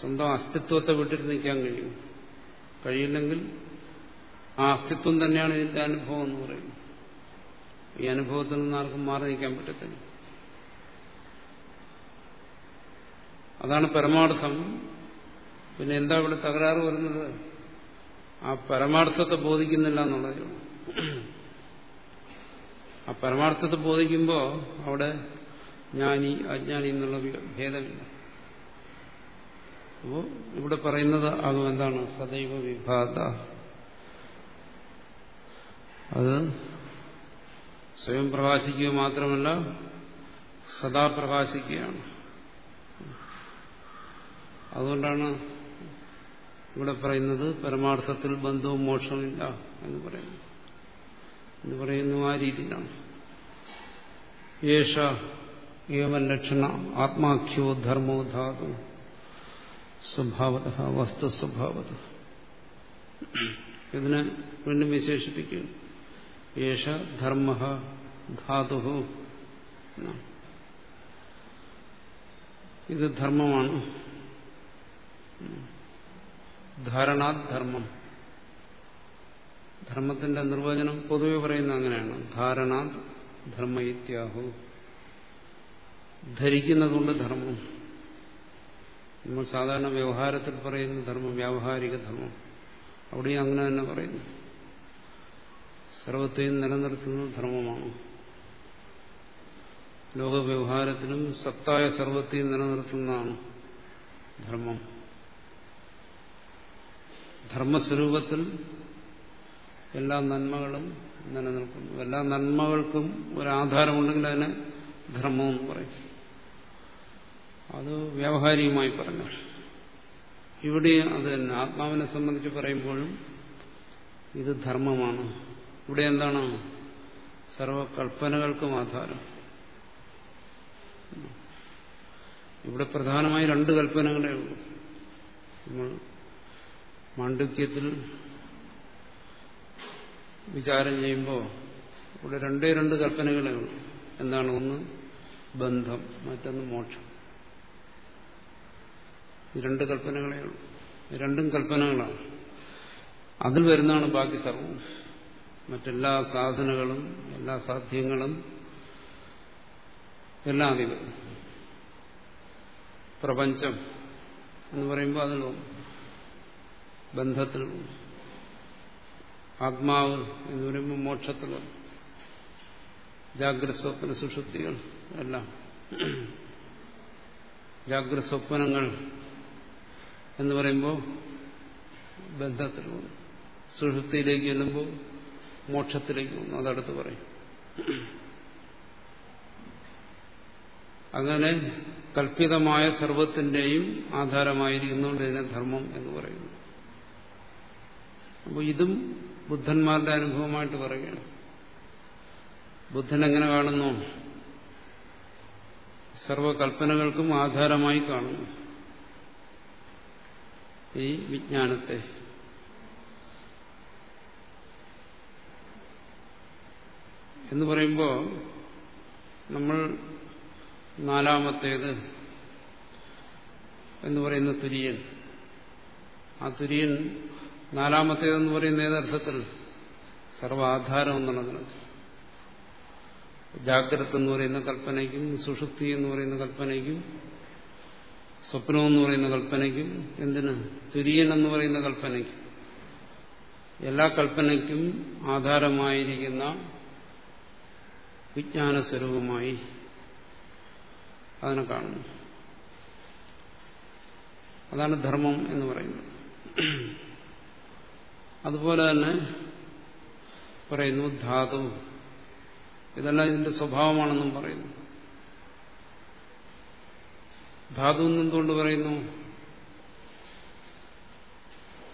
സ്വന്തം അസ്തിത്വത്തെ വിട്ടിട്ട് നിൽക്കാൻ കഴിയും. കഴിയില്ലെങ്കിൽ ആ അസ്തിത്വം തന്നെയാണ് ഇതിന്റെ അനുഭവം എന്ന് പറയുന്നത് ഈ അനുഭവത്തിൽ നിന്ന് ആർക്കും മാറി നിൽക്കാൻ പറ്റത്തില്ല. അതാണ് പരമാർത്ഥം. പിന്നെ എന്താ ഇവിടെ തകരാറ് വരുന്നത്? ആ പരമാർത്ഥത്തെ ബോധിക്കുന്നില്ല എന്നുള്ളതേ ആ പരമാർത്ഥത്തെ ബോധിക്കുമ്പോൾ അവിടെ ജ്ഞാനി അജ്ഞാനി എന്നുള്ള ഭേദമില്ല. അപ്പോൾ ഇവിടെ പറയുന്നത് ആകും എന്താണ്? സദൈവ വിഭാത അത് സ്വയം പ്രകാശിക്കുക മാത്രമല്ല സദാ പ്രകാശിക്കുകയാണ്. അതുകൊണ്ടാണ് ഇവിടെ പറയുന്നത് പരമാർത്ഥത്തിൽ ബന്ധവും മോക്ഷമില്ല എന്ന് പറയുന്നു എന്ന് പറയുന്നു ആ രീതിയിലാണ്. യേശ ഏവൻ ലക്ഷണ ആത്മാഖ്യോ ധർമ്മോ ധാതു. സ്വഭാവത വസ്തുസ്വഭാവത. ഇതിനെ വീണ്ടും വിശേഷിപ്പിക്കും യേശ ധർമ്മ ധാതു. ഇത് ധർമ്മമാണ്. ധാരണാത് ധർമ്മം ധർമ്മത്തിന്റെ നിർവചനം പൊതുവെ പറയുന്നത് അങ്ങനെയാണ്. ധാരണാത് ധർമ്മ ഇത്യാഹു ധരിക്കുന്നതുകൊണ്ട് ധർമ്മം. നമ്മൾ സാധാരണ വ്യവഹാരത്തിൽ പറയുന്ന ധർമ്മം വ്യാവഹാരിക ധർമ്മം. അവിടെയും അങ്ങനെ തന്നെ പറയുന്നു. സർവത്തെയും നിലനിർത്തുന്ന ധർമ്മമാണ്. ലോകവ്യവഹാരത്തിലും സത്തായ സർവത്തെയും നിലനിർത്തുന്നതാണ് ധർമ്മം. ധർമ്മസ്വരൂപത്തിൽ എല്ലാ നന്മകളും നിലനിൽക്കുന്നു. എല്ലാ നന്മകൾക്കും ഒരാധാരമുണ്ടെങ്കിൽ അതിനെ ധർമ്മമെന്ന് പറയും. അത് വ്യാവഹാരികമായി പറഞ്ഞു. ഇവിടെ അത് തന്നെ ആത്മാവിനെ സംബന്ധിച്ച് പറയുമ്പോഴും ഇത് ധർമ്മമാണ്. ഇവിടെ എന്താണ്? സർവകൽപ്പനകൾക്കും ആധാരം. ഇവിടെ പ്രധാനമായി രണ്ട് കൽപ്പനകളേ ഉള്ളൂ. നമ്മൾ മാണ്ഡുക്യത്തിൽ വിചാരം ചെയ്യുമ്പോൾ ഇവിടെ രണ്ടേ രണ്ട് കൽപ്പനകളേ ഉള്ളൂ. എന്താണ്? ഒന്ന് ബന്ധം മറ്റൊന്ന് മോക്ഷം. രണ്ട് കൽപ്പനകളെയാണ് രണ്ടും കൽപ്പനകളാണ്. അതിൽ വരുന്നതാണ് ബാക്കി സർവം മറ്റെല്ലാ സാധനങ്ങളും എല്ലാ സാധ്യങ്ങളും എല്ലാം അതിൽ പ്രപഞ്ചം എന്ന് പറയുമ്പോൾ അതിൽ ബന്ധത്തിൽ ആത്മാവ് എന്ന് പറയുമ്പോൾ മോക്ഷത്തിൽ ജാഗ്രത സ്വപ്ന സുഷുപ്തികൾ എല്ലാം. ജാഗ്രത സ്വപ്നങ്ങൾ എന്ന് പറയുമ്പോൾ ബന്ധത്തിൽ വന്നു സുഷുപ്തിയിലേക്ക് ചെല്ലുമ്പോൾ മോക്ഷത്തിലേക്ക് വന്നു. അതടുത്ത് പറയും. അങ്ങനെ കൽപ്പിതമായ സർവത്തിന്റെയും ആധാരമായിരിക്കുന്നുണ്ട് ഇതിനെ ധർമ്മം എന്ന് പറയുന്നു. അപ്പോൾ ഇതും ബുദ്ധന്മാരുടെ അനുഭവമായിട്ട് പറയുകയാണ്. ബുദ്ധൻ എങ്ങനെ കാണുന്നു? സർവകൽപ്പനകൾക്കും ആധാരമായി കാണുന്നു. ഈ വിജ്ഞാനത്തെ. എന്ന് പറയുമ്പോൾ നമ്മൾ നാലാമത്തേത് എന്ന് പറയുന്ന തുര്യൻ. ആ തുര്യൻ നാലാമത്തേതെന്ന് പറയുന്ന ഏതർത്ഥത്തിൽ സർവാധാരം എന്നുള്ളതാണ് ജാഗ്രത എന്ന് പറയുന്ന കൽപ്പനയ്ക്കും സുഷുപ്തി എന്ന് പറയുന്ന കൽപ്പനയ്ക്കും സ്വപ്നം എന്ന് പറയുന്ന കൽപ്പനയ്ക്കും എന്തിന്? തുര്യൻ എന്ന് പറയുന്ന കൽപ്പനയ്ക്കും. എല്ലാ കൽപ്പനയ്ക്കും ആധാരമായിരിക്കുന്ന വിജ്ഞാന സ്വരൂപമായി അതിനെ കാണുന്നു. അതാണ് ധർമ്മം എന്ന് പറയുന്നത്. അതുപോലെ തന്നെ പറയുന്നു ധാതു. ഇതെല്ലാം ഇതിന്റെ സ്വഭാവമാണെന്നും പറയുന്നു. ധാതു എന്നെന്തുകൊണ്ട് പറയുന്നു?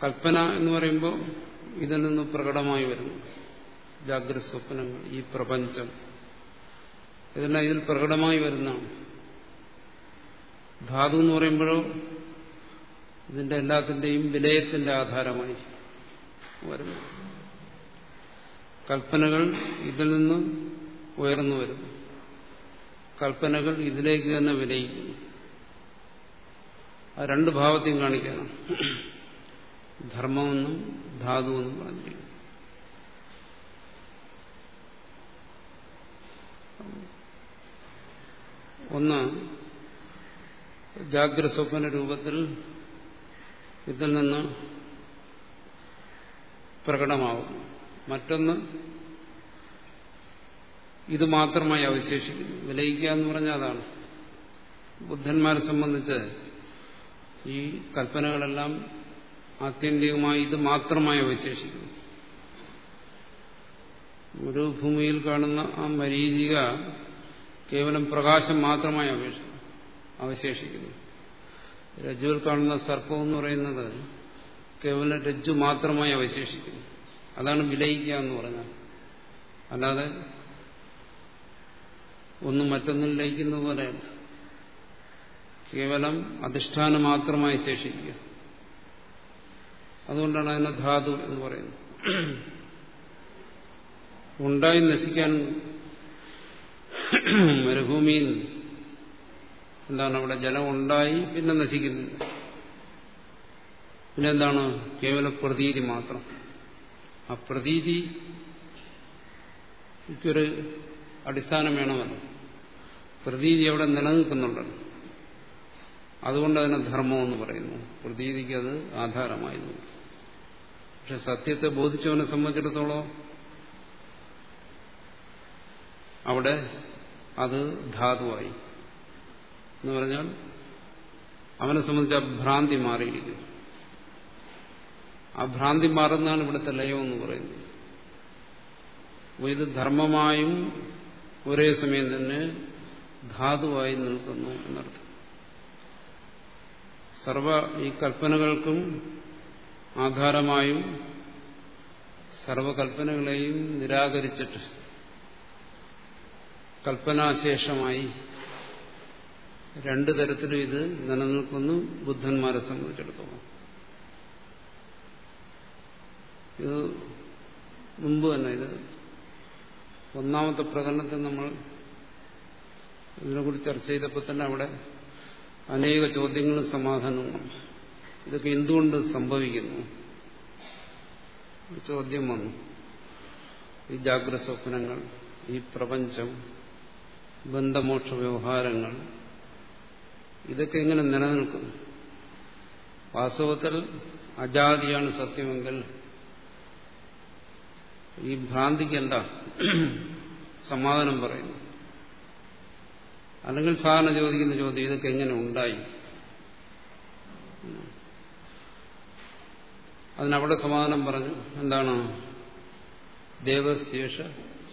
കൽപ്പന എന്ന് പറയുമ്പോൾ ഇതിൽ നിന്ന് പ്രകടമായി വരുന്നു. ജാഗ്രത സ്വപ്നങ്ങൾ ഈ പ്രപഞ്ചം. ഇതെല്ലാം ഇതിൽ പ്രകടമായി വരുന്നതാണ്. ധാതു എന്ന് പറയുമ്പോഴോ ഇതിന്റെ എല്ലാത്തിന്റെയും വിലയത്തിന്റെ ആധാരമായി വരുന്നു. കൽപ്പനകൾ ഇതിൽ നിന്ന് ഉയർന്നു വരുന്നു. കൽപ്പനകൾ ഇതിലേക്ക് തന്നെ വിലയിക്കുന്നു. രണ്ട് ഭാവത്തെയും കാണിക്കണം ധർമ്മമെന്നും ധാതുവെന്നും പറഞ്ഞിരിക്കുന്നു. ഒന്ന് ജാഗ്രത സ്വപ്ന രൂപത്തിൽ ഇതിൽ നിന്ന് പ്രകടമാവും. മറ്റൊന്ന് ഇത് മാത്രമായി അവശേഷിക്കുന്നു. വിലയിക്കുക എന്ന് പറഞ്ഞാൽ അതാണ്. ബുദ്ധന്മാരെ സംബന്ധിച്ച് ഈ കൽപ്പനകളെല്ലാം ആത്യന്തികമായി ഇത് മാത്രമായി അവശേഷിക്കുന്നു. ഒരു ഭൂമിയിൽ കാണുന്ന ആ മരീചിക കേവലം പ്രകാശം മാത്രമായി അവശേഷിക്കുന്നു. രജ്ജുവിൽ കാണുന്ന സർപ്പം എന്ന് പറയുന്നത് കേവലം രജ്ജു മാത്രമായി അവശേഷിക്കുന്നു. അതാണ് വിലയിക്കുക എന്ന് പറഞ്ഞാൽ. അല്ലാതെ ഒന്നും മറ്റൊന്നും ലയിക്കുന്ന പോലെയല്ല. കേവലം അധിഷ്ഠാനം മാത്രമായി ശേഷിക്കുക. അതുകൊണ്ടാണ് അതിനെ ധാതു എന്ന് പറയുന്നത്. ഉണ്ടായി നശിക്കാൻ മരുഭൂമിയിൽ എന്താണ് അവിടെ ജലം ഉണ്ടായി പിന്നെ നശിക്കുന്നില്ല പിന്നെന്താണ് കേവല പ്രതീതി മാത്രം. ആ പ്രതീതിക്കൊരു അടിസ്ഥാനം വേണമല്ലോ. പ്രതീതി അവിടെ നിലനിൽക്കുന്നുണ്ടല്ലോ. അതുകൊണ്ട് അതിനെ ധർമ്മം എന്ന് പറയുന്നു. പ്രതീതിക്ക് അത് ആധാരമായിരുന്നു. പക്ഷെ സത്യത്തെ ബോധിച്ചവനെ സംബന്ധിച്ചിടത്തോളം അവിടെ അത് ധാതുവായി. എന്ന് പറഞ്ഞാൽ അവനെ സംബന്ധിച്ച് ആ ഭ്രാന്തി മാറിയിരിക്കുന്നു. ആ ഭ്രാന്തി മാറുന്നതാണ് ഇവിടുത്തെ ലയം എന്ന് പറയുന്നത്. അപ്പോൾ ഇത് ധർമ്മമായും ഒരേ സമയം തന്നെ ധാതുവായി നിൽക്കുന്നു എന്നർത്ഥം. സർവ ഈ കൽപ്പനകൾക്കും ആധാരമായും സർവകൽപ്പനകളെയും നിരാകരിച്ചിട്ട് കൽപ്പനാശേഷമായി രണ്ടു തരത്തിലും ഇത് നിലനിൽക്കുന്നു ബുദ്ധന്മാരെ സംബന്ധിച്ചിടത്തോളം. ഇത് മുമ്പ് തന്നെ ഇത് ഒന്നാമത്തെ പ്രകടനത്തിൽ നമ്മൾ ഇതിനെക്കുറിച്ച് ചർച്ച ചെയ്തപ്പോൾ തന്നെ അവിടെ അനേക ചോദ്യങ്ങളും സമാധാനവും ഇതൊക്കെ എന്തുകൊണ്ട് സംഭവിക്കുന്നു? ചോദ്യം വന്നു. ഈ ജാഗ്രത സ്വപ്നങ്ങൾ ഈ പ്രപഞ്ചം ബന്ധമോക്ഷ വ്യവഹാരങ്ങൾ ഇതൊക്കെ എങ്ങനെ നിലനിൽക്കുന്നു? വാസ്തവത്തിൽ അജാതിയാണ് സത്യമെങ്കിൽ ഈ ഭ്രാന്തിക്ക് എന്താ? സമാധാനം പറയുന്നു. അല്ലെങ്കിൽ സാധാരണ ചോദിക്കുന്ന ചോദ്യം ഇതൊക്കെ എങ്ങനെ ഉണ്ടായി? അതിനവിടെ സമാധാനം പറഞ്ഞു എന്താണ്? ദേവശേഷ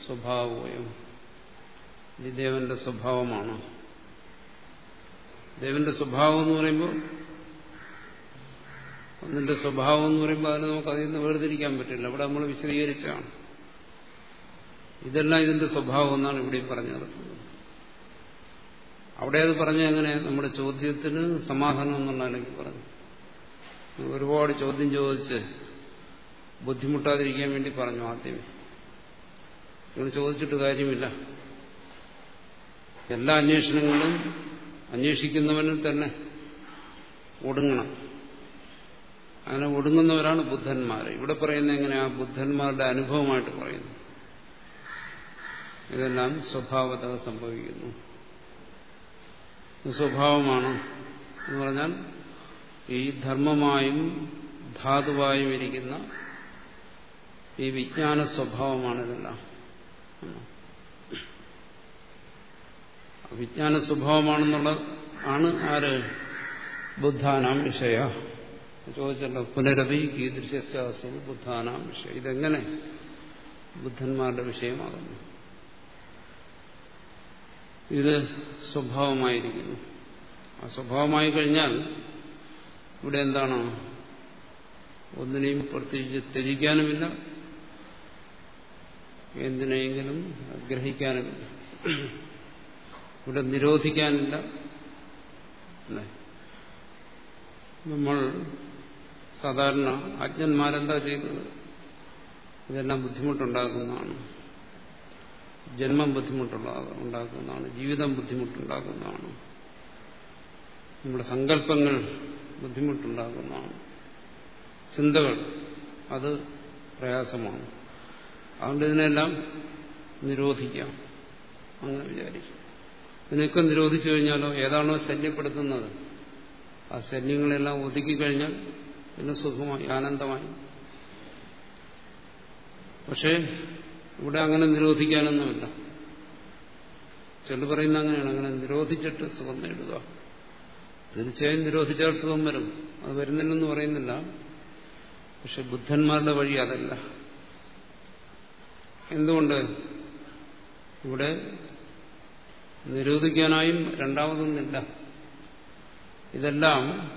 സ്വഭാവം ഈ ദേവന്റെ സ്വഭാവമാണ്. ദേവന്റെ സ്വഭാവം എന്ന് പറയുമ്പോൾ ഒന്നിന്റെ സ്വഭാവം എന്ന് പറയുമ്പോൾ അതിനെ നമുക്ക് അതിൽ നിന്ന് വേർതിരിക്കാൻ പറ്റില്ല. അവിടെ നമ്മൾ വിശദീകരിച്ചാണ് ഇതെല്ലാം ഇതിന്റെ സ്വഭാവം എന്നാണ് ഇവിടെയും പറഞ്ഞു നടത്തുന്നത് അവിടെ അത് പറഞ്ഞ എങ്ങനെ? നമ്മുടെ ചോദ്യത്തിന് സമാധാനം എന്നുള്ളതിലേക്ക് പറഞ്ഞു. ഒരുപാട് ചോദ്യം ചോദിച്ച് ബുദ്ധിമുട്ടാതിരിക്കാൻ വേണ്ടി പറഞ്ഞു ആദ്യമേ. നിങ്ങൾ ചോദിച്ചിട്ട് കാര്യമില്ല. എല്ലാ അന്വേഷണങ്ങളും അന്വേഷിക്കുന്നവനിൽ തന്നെ ഒടുങ്ങണം. അങ്ങനെ ഒടുങ്ങുന്നവരാണ് ബുദ്ധന്മാർ ഇവിടെ പറയുന്ന എങ്ങനെയാ? ബുദ്ധന്മാരുടെ അനുഭവമായിട്ട് പറയുന്നു. ഇതെല്ലാം സ്വഭാവത സംഭവിക്കുന്നു. സ്വഭാവമാണ് എന്ന് പറഞ്ഞാൽ ഈ ധർമ്മമായും ധാതുവായും ഇരിക്കുന്ന ഈ വിജ്ഞാന സ്വഭാവമാണ് ഇതെല്ലാം. വിജ്ഞാന സ്വഭാവമാണെന്നുള്ള ആണ് ആര്? ബുദ്ധാനാം വിഷയ. ചോദിച്ചല്ലോ പുനരവി കീദൃശ്യാസു ബുദ്ധാനാം വിഷയ. ഇതെങ്ങനെ ബുദ്ധന്മാരുടെ വിഷയമാകുന്നു? ഇത് സ്വഭാവമായിരിക്കുന്നു. ആ സ്വഭാവമായി കഴിഞ്ഞാൽ ഇവിടെ എന്താണ്? ഒന്നിനെയും പ്രത്യേകിച്ച് ത്യജിക്കാനുമില്ല. എന്തിനെങ്കിലും ഗ്രഹിക്കാനുമില്ല. ഇവിടെ നിരോധിക്കാനില്ല. നമ്മൾ സാധാരണ അജ്ഞന്മാരെന്താ ചെയ്യുന്നത്? ഇതെല്ലാം ബുദ്ധിമുട്ടുണ്ടാക്കുന്നതാണ്. ജന്മം ബുദ്ധിമുട്ടുണ്ടാക്കുന്നതാണ് ജീവിതം ബുദ്ധിമുട്ടുണ്ടാക്കുന്നതാണ്. നമ്മുടെ സങ്കല്പങ്ങൾ ബുദ്ധിമുട്ടുണ്ടാക്കുന്നതാണ്. ചിന്തകൾ അത് പ്രയാസമാണ്. അതുകൊണ്ട് ഇതിനെല്ലാം നിരോധിക്കാം. അങ്ങനെ വിചാരിക്കും. ഇതിനൊക്കെ നിരോധിച്ചു കഴിഞ്ഞാലോ ഏതാണോ ശല്യപ്പെടുത്തുന്നത്. ആ ശല്യങ്ങളെല്ലാം ഒതുക്കിക്കഴിഞ്ഞാൽ പിന്നെ സുഖമായി ആനന്ദമായി. പക്ഷേ ഇവിടെ അങ്ങനെ നിരോധിക്കാനൊന്നുമില്ല. ചെല്ലു പറയുന്ന അങ്ങനെയാണ്. അങ്ങനെ നിരോധിച്ചിട്ട് സുഖം നേടുക. തീർച്ചയായും നിരോധിച്ചാൽ സുഖം വരും. അത് വരുന്നില്ലെന്ന് പറയുന്നില്ല. പക്ഷെ ബുദ്ധന്മാരുടെ വഴി അതല്ല. എന്തുകൊണ്ട്? ഇവിടെ നിരോധിക്കാനായും രണ്ടാമതൊന്നില്ല ഇതെല്ലാം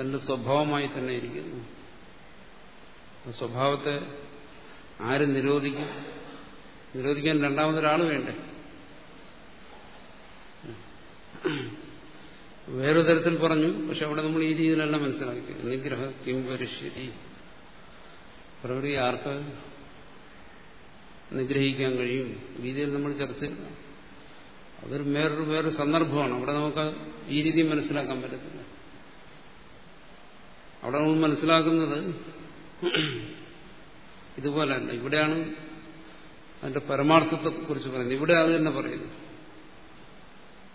തന്റെ സ്വഭാവമായി തന്നെ ഇരിക്കുന്നു. സ്വഭാവത്തെ ആര് നിരോധിക്കും? നിരോധിക്കാൻ രണ്ടാമതൊരാൾ വേണ്ടേ? വേറൊരു തരത്തിൽ പറഞ്ഞു പക്ഷെ അവിടെ നമ്മൾ ഈ രീതിയിലല്ല മനസ്സിലാക്കി നിഗ്രഹ കിം പരിഷ്യതി പ്രകൃതി ആർക്ക് നിഗ്രഹിക്കാൻ കഴിയും? രീതിയിൽ നമ്മൾ ചർച്ച ചെയ്തു. അതൊരു വേറൊരു വേറൊരു സന്ദർഭമാണ്. അവിടെ നമുക്ക് ഈ രീതി മനസ്സിലാക്കാൻ പറ്റത്തില്ല. അവിടെ നമ്മൾ മനസ്സിലാക്കുന്നത് ഇതുപോലല്ല ഇവിടെയാണ് അതിന്റെ പരമാർത്ഥത്തെക്കുറിച്ച് പറയുന്നത്. ഇവിടെ അത് തന്നെ പറയുന്നു.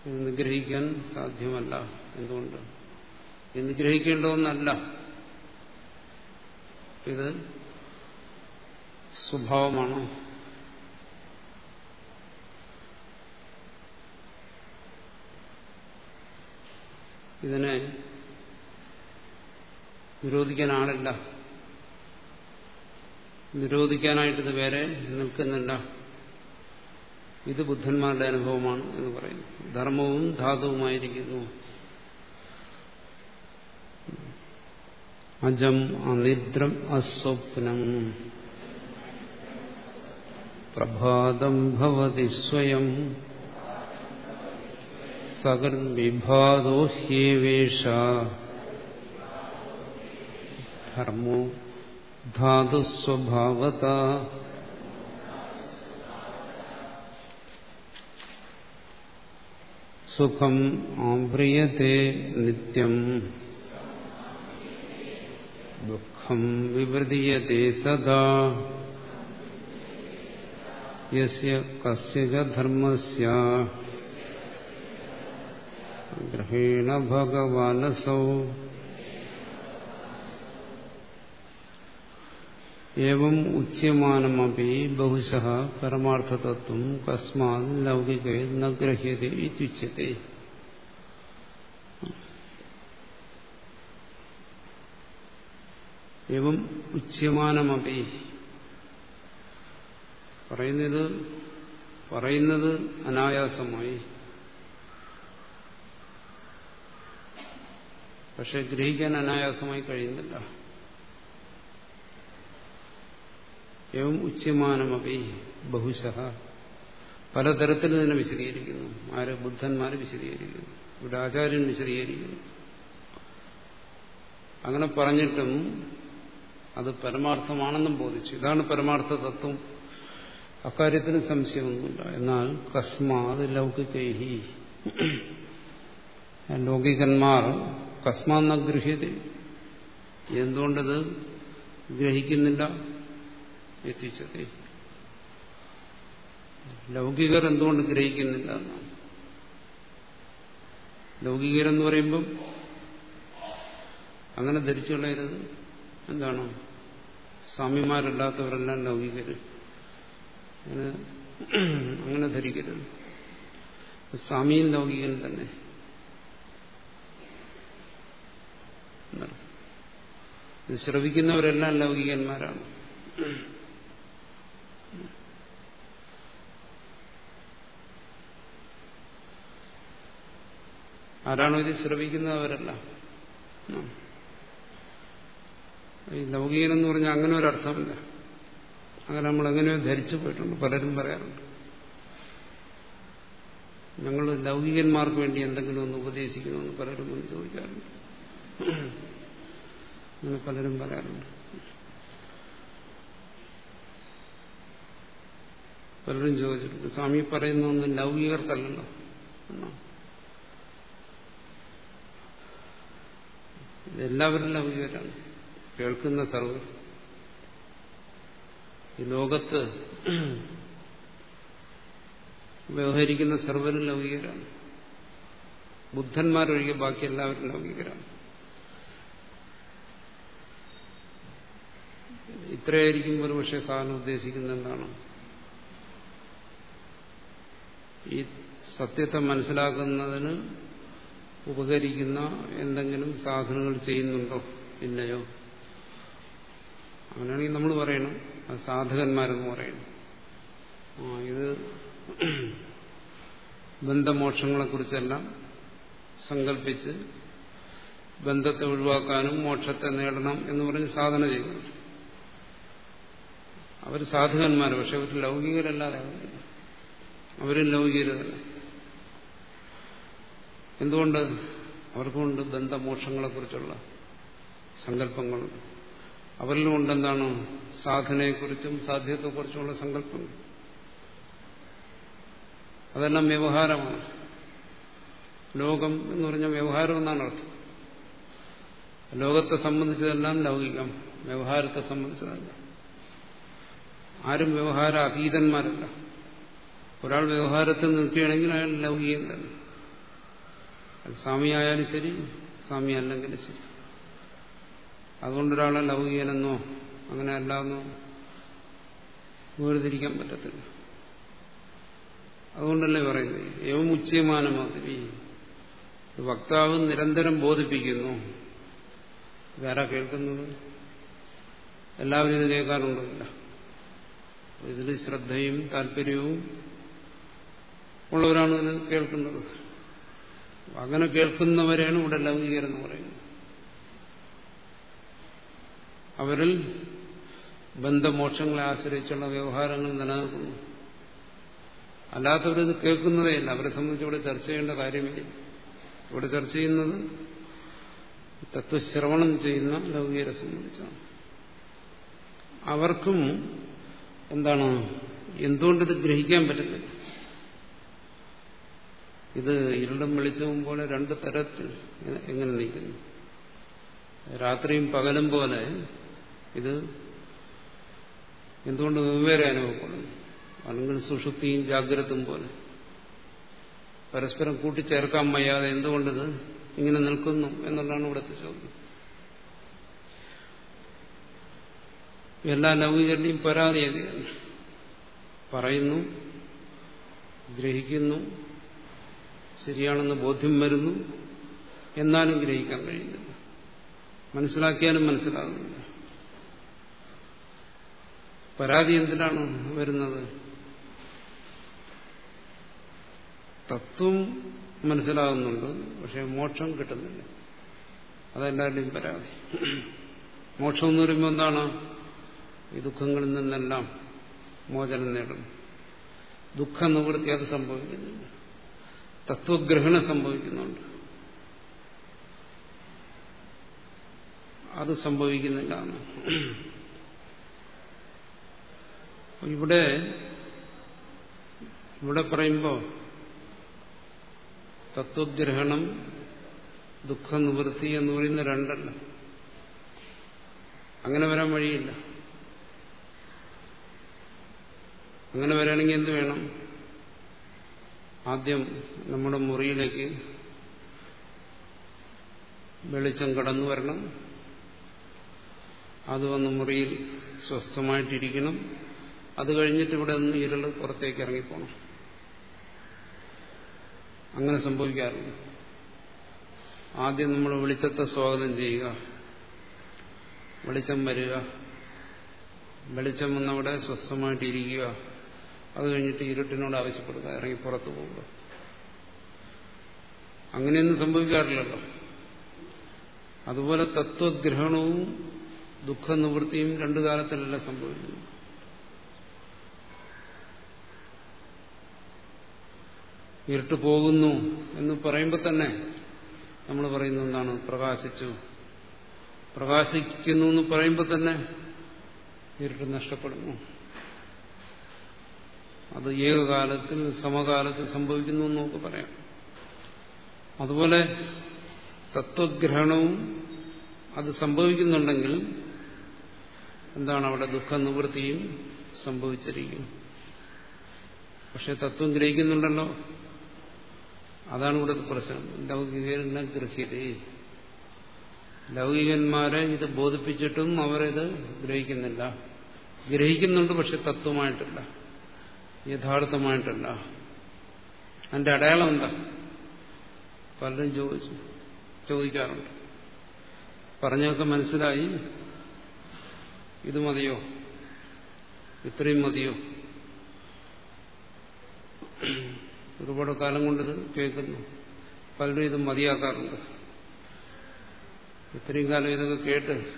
നിഗ്രഹിക്കാൻ സാധ്യമല്ല എന്തുകൊണ്ട്? ഇത് ഗ്രഹിക്കണ്ടൊന്നല്ല ഇത് സ്വഭാവമാണ്. ഇതിനെ നിരോധിക്കാൻ ആളില്ല. നിരോധിക്കാനായിട്ടിത് വേറെ നിൽക്കുന്നില്ല. ഇത് ബുദ്ധന്മാരുടെ അനുഭവമാണ് എന്ന് പറയുന്നു. ധർമ്മവും ധാതുവുമായിരിക്കുന്നു. അജം അനിദ്രം അസ്വപ്നം. പ്രഭാതം ഭവതി സ്വയം. സകർവിഭാതോ ഹ്യേവേഷ. ധർമ്മോ ധാതുസ്വഭാവത. സുഖം ആഭ്രിയത്തെ നിത്യം. ദുഃഖം വിവൃതീയത്തെ സദാ. ധർമ്മസ്യ. ഗ്രഹേണ ഭഗവാനസൗ. ഏവം ഉച്യമാനമപി ബഹുശ പരമാർത്ഥതത്വം കസ്മാത് ലൗകിക ന ഗ്രഹ്യത ഇത്യുച്യത്തെ ഏവം ഉച്യമാനമപി പറയുന്നത് പറയുന്നത് അനായാസമായി। പക്ഷെ ഗ്രഹിക്കാൻ അനായാസമായി കഴിയുന്നില്ല। എവം ഉച്ചമാനമപി ബഹുശ. പലതരത്തിൽ ഇതിനെ വിശദീകരിക്കുന്നു. ആര് ബുദ്ധന്മാർ വിശദീകരിക്കുന്നു. ഇവിടെ ആചാര്യൻ വിശദീകരിക്കുന്നു. അങ്ങനെ പറഞ്ഞിട്ടും അത് പരമാർത്ഥമാണെന്നും ബോധിച്ചു. ഇതാണ് പരമാർത്ഥ തത്വം. അക്കാര്യത്തിന് സംശയമൊന്നുമില്ല. എന്നാൽ കസ്മാത് ലൗകികൈഹി. ലൗകികന്മാർ കസ്മാന്ന ഗൃഹ്യത. എന്തുകൊണ്ടത് ഗ്രഹിക്കുന്നില്ല? എത്തിച്ചത് ലൗകികർ എന്തുകൊണ്ട് ഗ്രഹിക്കുന്നില്ല എന്നാണ്. ലൗകികരെന്ന് പറയുമ്പം അങ്ങനെ ധരിച്ചു കളയരുത്. എന്താണ്? സ്വാമിമാരല്ലാത്തവരെല്ലാം ലൗകികർ അങ്ങനെ അങ്ങനെ ധരിക്കരുത്. സ്വാമിയും ലൗകികൻ തന്നെ. ശ്രവിക്കുന്നവരെല്ലാം ലൗകികന്മാരാണ്. ആരാണോ ഇത് ശ്രവിക്കുന്നത് അവരല്ല ഈ ലൗകികനെന്ന് പറഞ്ഞാൽ അങ്ങനെ ഒരർത്ഥമില്ല അങ്ങനെ നമ്മൾ എങ്ങനെയോ ധരിച്ചു പോയിട്ടുണ്ട് പലരും പറയാറുണ്ട്. ഞങ്ങൾ ലൗകികന്മാർക്ക് വേണ്ടി എന്തെങ്കിലും ഒന്ന് ഉപദേശിക്കണമെന്ന് പലരും ഒന്ന് ചോദിക്കാറുണ്ട്. അങ്ങനെ പലരും പറയാറുണ്ട്. പലരും ചോദിച്ചിട്ടുണ്ട് സ്വാമി പറയുന്ന ഒന്നും ലൗകികർക്കല്ലല്ലോ. എല്ലാവരും ലൗകികരാണ് കേൾക്കുന്ന സർവർ ഈ ലോകത്ത് വ്യവഹരിക്കുന്ന സർവരും ലൗകികരാണ് ബുദ്ധന്മാരൊഴികെ ബാക്കി എല്ലാവരും ലൗകികരാണ് ഇത്രയായിരിക്കും ഒരു പക്ഷേ സാധനം ഉദ്ദേശിക്കുന്ന എന്താണ് ഈ സത്യത്തെ മനസ്സിലാക്കുന്നതിന് ഉപകരിക്കുന്ന എന്തെങ്കിലും സാധനങ്ങൾ ചെയ്യുന്നുണ്ടോ? ഇല്ലയോ? അങ്ങനെയാണെങ്കിൽ നമ്മൾ പറയണം. സാധകന്മാരെന്ന് പറയണം. ഇത് [clears throat] ബന്ധമോക്ഷങ്ങളെക്കുറിച്ചെല്ലാം സങ്കല്പിച്ച് ബന്ധത്തെ ഒഴിവാക്കാനും മോക്ഷത്തെ നേടണം എന്ന് പറഞ്ഞ് സാധന ചെയ്യുന്നു അവർ സാധകന്മാർ പക്ഷെ അവർ ലൗകികരല്ലാതെ അവരും ലൗകികര് തന്നെ എന്തുകൊണ്ട് അവർക്കുണ്ട് ബന്ധമോക്ഷങ്ങളെക്കുറിച്ചുള്ള സങ്കല്പങ്ങൾ? അവരിലും ഉണ്ടെന്താണ് സാധനയെക്കുറിച്ചും സാധ്യതയെക്കുറിച്ചുമുള്ള സങ്കല്പങ്ങൾ അതെല്ലാം വ്യവഹാരമാണ്. ലോകം എന്ന് പറഞ്ഞാൽ വ്യവഹാരം എന്നാണ് അർത്ഥം. ലോകത്തെ സംബന്ധിച്ചതെല്ലാം ലൗകികം വ്യവഹാരത്തെ സംബന്ധിച്ചതല്ല. ആരും വ്യവഹാര അതീതന്മാരല്ല ഒരാൾ വ്യവഹാരത്തിൽ നിൽക്കുകയാണെങ്കിൽ അയാൾ ലൗകികം തന്നെ. സ്വാമിയായാലും ശരി സ്വാമി അല്ലെങ്കിലും ശരി. അതുകൊണ്ടൊരാളെ ലൗകികനെന്നോ അങ്ങനെ അല്ലാന്നോ വേർതിരിക്കാൻ പറ്റത്തില്ല. അതുകൊണ്ടല്ലേ പറയുന്നത്? ഏവം ഉച്ചയമാനമാതിരി വക്താവ് നിരന്തരം ബോധിപ്പിക്കുന്നു. ഇതാരാ കേൾക്കുന്നത്? എല്ലാവരും ഇത് കേൾക്കാറുണ്ടല്ല. ഇതിൽ ശ്രദ്ധയും താല്പര്യവും ഉള്ളവരാണ് ഇത് കേൾക്കുന്നത്. അങ്ങനെ കേൾക്കുന്നവരെയാണ് ഇവിടെ ലൗകികർ എന്ന് പറയുന്നത്. അവരിൽ ബന്ധമോക്ഷങ്ങളെ ആശ്രയിച്ചുള്ള വ്യവഹാരങ്ങൾ നിലനിൽക്കുന്നു. അല്ലാത്തവരിത് കേൾക്കുന്നതേയില്ല. അവരെ സംബന്ധിച്ച് ഇവിടെ ചർച്ച ചെയ്യേണ്ട കാര്യമില്ല. ഇവിടെ ചർച്ച ചെയ്യുന്നത് തത്വശ്രവണം ചെയ്യുന്ന ലൗകികരെ സംബന്ധിച്ചാണ്. അവർക്കും എന്താണ് എന്തുകൊണ്ടിത് ഗ്രഹിക്കാൻ പറ്റത്തില്ല? ഇത് ഇരുളും വെളിച്ചവും പോലെ രണ്ട് തരത്തിൽ എങ്ങനെ നിൽക്കുന്നു? രാത്രിയും പകലും പോലെ ഇത് എന്തുകൊണ്ട് വെവ്വേറെ അനുഭവപ്പെടുന്നു? അല്ലെങ്കിൽ സുഷുപ്തിയും ജാഗ്രതയും പോലെ. പരസ്പരം കൂട്ടിച്ചേർക്കാൻ വയ്യാതെ എന്തുകൊണ്ടിത് ഇങ്ങനെ നിൽക്കുന്നു എന്നുള്ളതാണ് ഇവിടുത്തെ ചോദ്യം. എല്ലാ ലൗകികരുടെയും പരാതി പറയുന്നു ഗ്രഹിക്കുന്നു ശരിയാണെന്ന് ബോധ്യം വരുന്നു എന്നാലും ഗ്രഹിക്കാൻ കഴിയുന്നില്ല മനസ്സിലാക്കിയാലും മനസ്സിലാകുന്നില്ല. പരാതി എന്തിനാണ് വരുന്നത്? തത്വം മനസ്സിലാകുന്നുണ്ട് പക്ഷെ മോക്ഷം കിട്ടുന്നില്ല. അതെല്ലാവരുടെയും പരാതി. മോക്ഷം എന്ന് പറയുമ്പോൾ എന്താണ്? ഈ ദുഃഖങ്ങളിൽ നിന്നെല്ലാം മോചനം നേടണം ദുഃഖ നിവൃത്തി അത് സംഭവിക്കുന്നില്ല. തത്വഗ്രഹണം സംഭവിക്കുന്നുണ്ട്. അത് സംഭവിക്കുന്നില്ല ഇവിടെ ഇവിടെ പറയുമ്പോൾ തത്വഗ്രഹണം ദുഃഖ നിവൃത്തി എന്ന് പറയുന്ന രണ്ടല്ല. അങ്ങനെ വരാൻ വഴിയില്ല. അങ്ങനെ വരാണെങ്കിൽ എന്ത് വേണം? ആദ്യം നമ്മുടെ മുറിയിലേക്ക് വെളിച്ചം കടന്നു വരണം. അത് വന്ന് മുറിയിൽ സ്വസ്ഥമായിട്ടിരിക്കണം. അത് കഴിഞ്ഞിട്ട് ഇവിടെ നിന്ന് ഇരുൾ പുറത്തേക്ക് ഇറങ്ങിപ്പോണം. അങ്ങനെ സംഭവിക്കാറുണ്ട്. ആദ്യം നമ്മൾ വെളിച്ചത്തെ സ്വാഗതം ചെയ്യുക. വെളിച്ചം വരിക. വെളിച്ചം വന്നവിടെ സ്വസ്ഥമായിട്ടിരിക്കുക. അത് കഴിഞ്ഞിട്ട് ഇരുട്ടിനോട് ആവശ്യപ്പെടുക ഇറങ്ങി പുറത്തു പോവുക അങ്ങനെയൊന്നും സംഭവിക്കാറില്ലല്ലോ. അതുപോലെ തത്വഗ്രഹണവും ദുഃഖനിവൃത്തിയും രണ്ടു കാലത്തിലല്ല സംഭവിക്കുന്നു ഇരുട്ട് പോകുന്നു എന്ന് പറയുമ്പോൾ തന്നെ നമ്മൾ പറയുന്ന എന്താണ്? പ്രകാശിച്ചു. പ്രകാശിക്കുന്നു എന്ന് പറയുമ്പോൾ തന്നെ ഇരുട്ട് നഷ്ടപ്പെടുന്നു. അത് ഏകകാലത്തിൽ സമകാലത്തിൽ സംഭവിക്കുന്നു എന്ന് നമുക്ക് പറയാം. അതുപോലെ തത്വഗ്രഹണവും അത് സംഭവിക്കുന്നുണ്ടെങ്കിൽ എന്താണ് അവിടെ ദുഃഖ നിവൃത്തിയും സംഭവിച്ചിരിക്കും. പക്ഷെ തത്വം ഗ്രഹിക്കുന്നുണ്ടല്ലോ. അതാണ് ഇവിടുത്തെ പ്രശ്നം. ലൗകികനെ ഗ്രഹ്യതേ ലൗകികന്മാരെ ഇത് ബോധിപ്പിച്ചിട്ടും അവരിത് ഗ്രഹിക്കുന്നില്ല. ഗ്രഹിക്കുന്നുണ്ട് പക്ഷെ തത്വമായിട്ടില്ല. യഥാർത്ഥമായിട്ടല്ല. അതിന്റെ അടയാളം എന്താ? പലരും ചോദിച്ചു. ചോദിക്കാറുണ്ട്. പറഞ്ഞൊക്കെ മനസ്സിലായി. ഇത് മതിയോ? ഇത്രയും മതിയോ? ഒരുപാട് കാലം കൊണ്ടിത് കേൾക്കുന്നു. പലരും ഇത് മതിയാക്കാറുണ്ട്. ഇത്രയും കാലം ഇതൊക്കെ കേട്ട്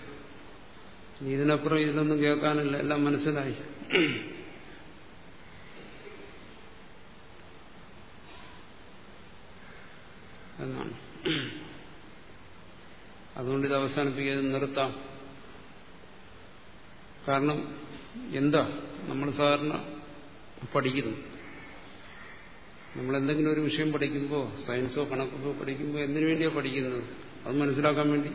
ഇതിനപ്പുറം ഇതിലൊന്നും കേൾക്കാനില്ല. എല്ലാം മനസ്സിലായി. എന്നാണ്. അതുകൊണ്ട് ഇത് അവസാനിപ്പിക്കാതെ നിർത്താം. കാരണം എന്താ? നമ്മൾ സാധാരണ പഠിക്കുന്നു. നമ്മൾ എന്തെങ്കിലും ഒരു വിഷയം പഠിക്കുമ്പോൾ സയൻസോ കണക്കോ പഠിക്കുമ്പോൾ എന്തിനു വേണ്ടിയാണ് പഠിക്കുന്നത്? അത് മനസ്സിലാക്കാൻ വേണ്ടി.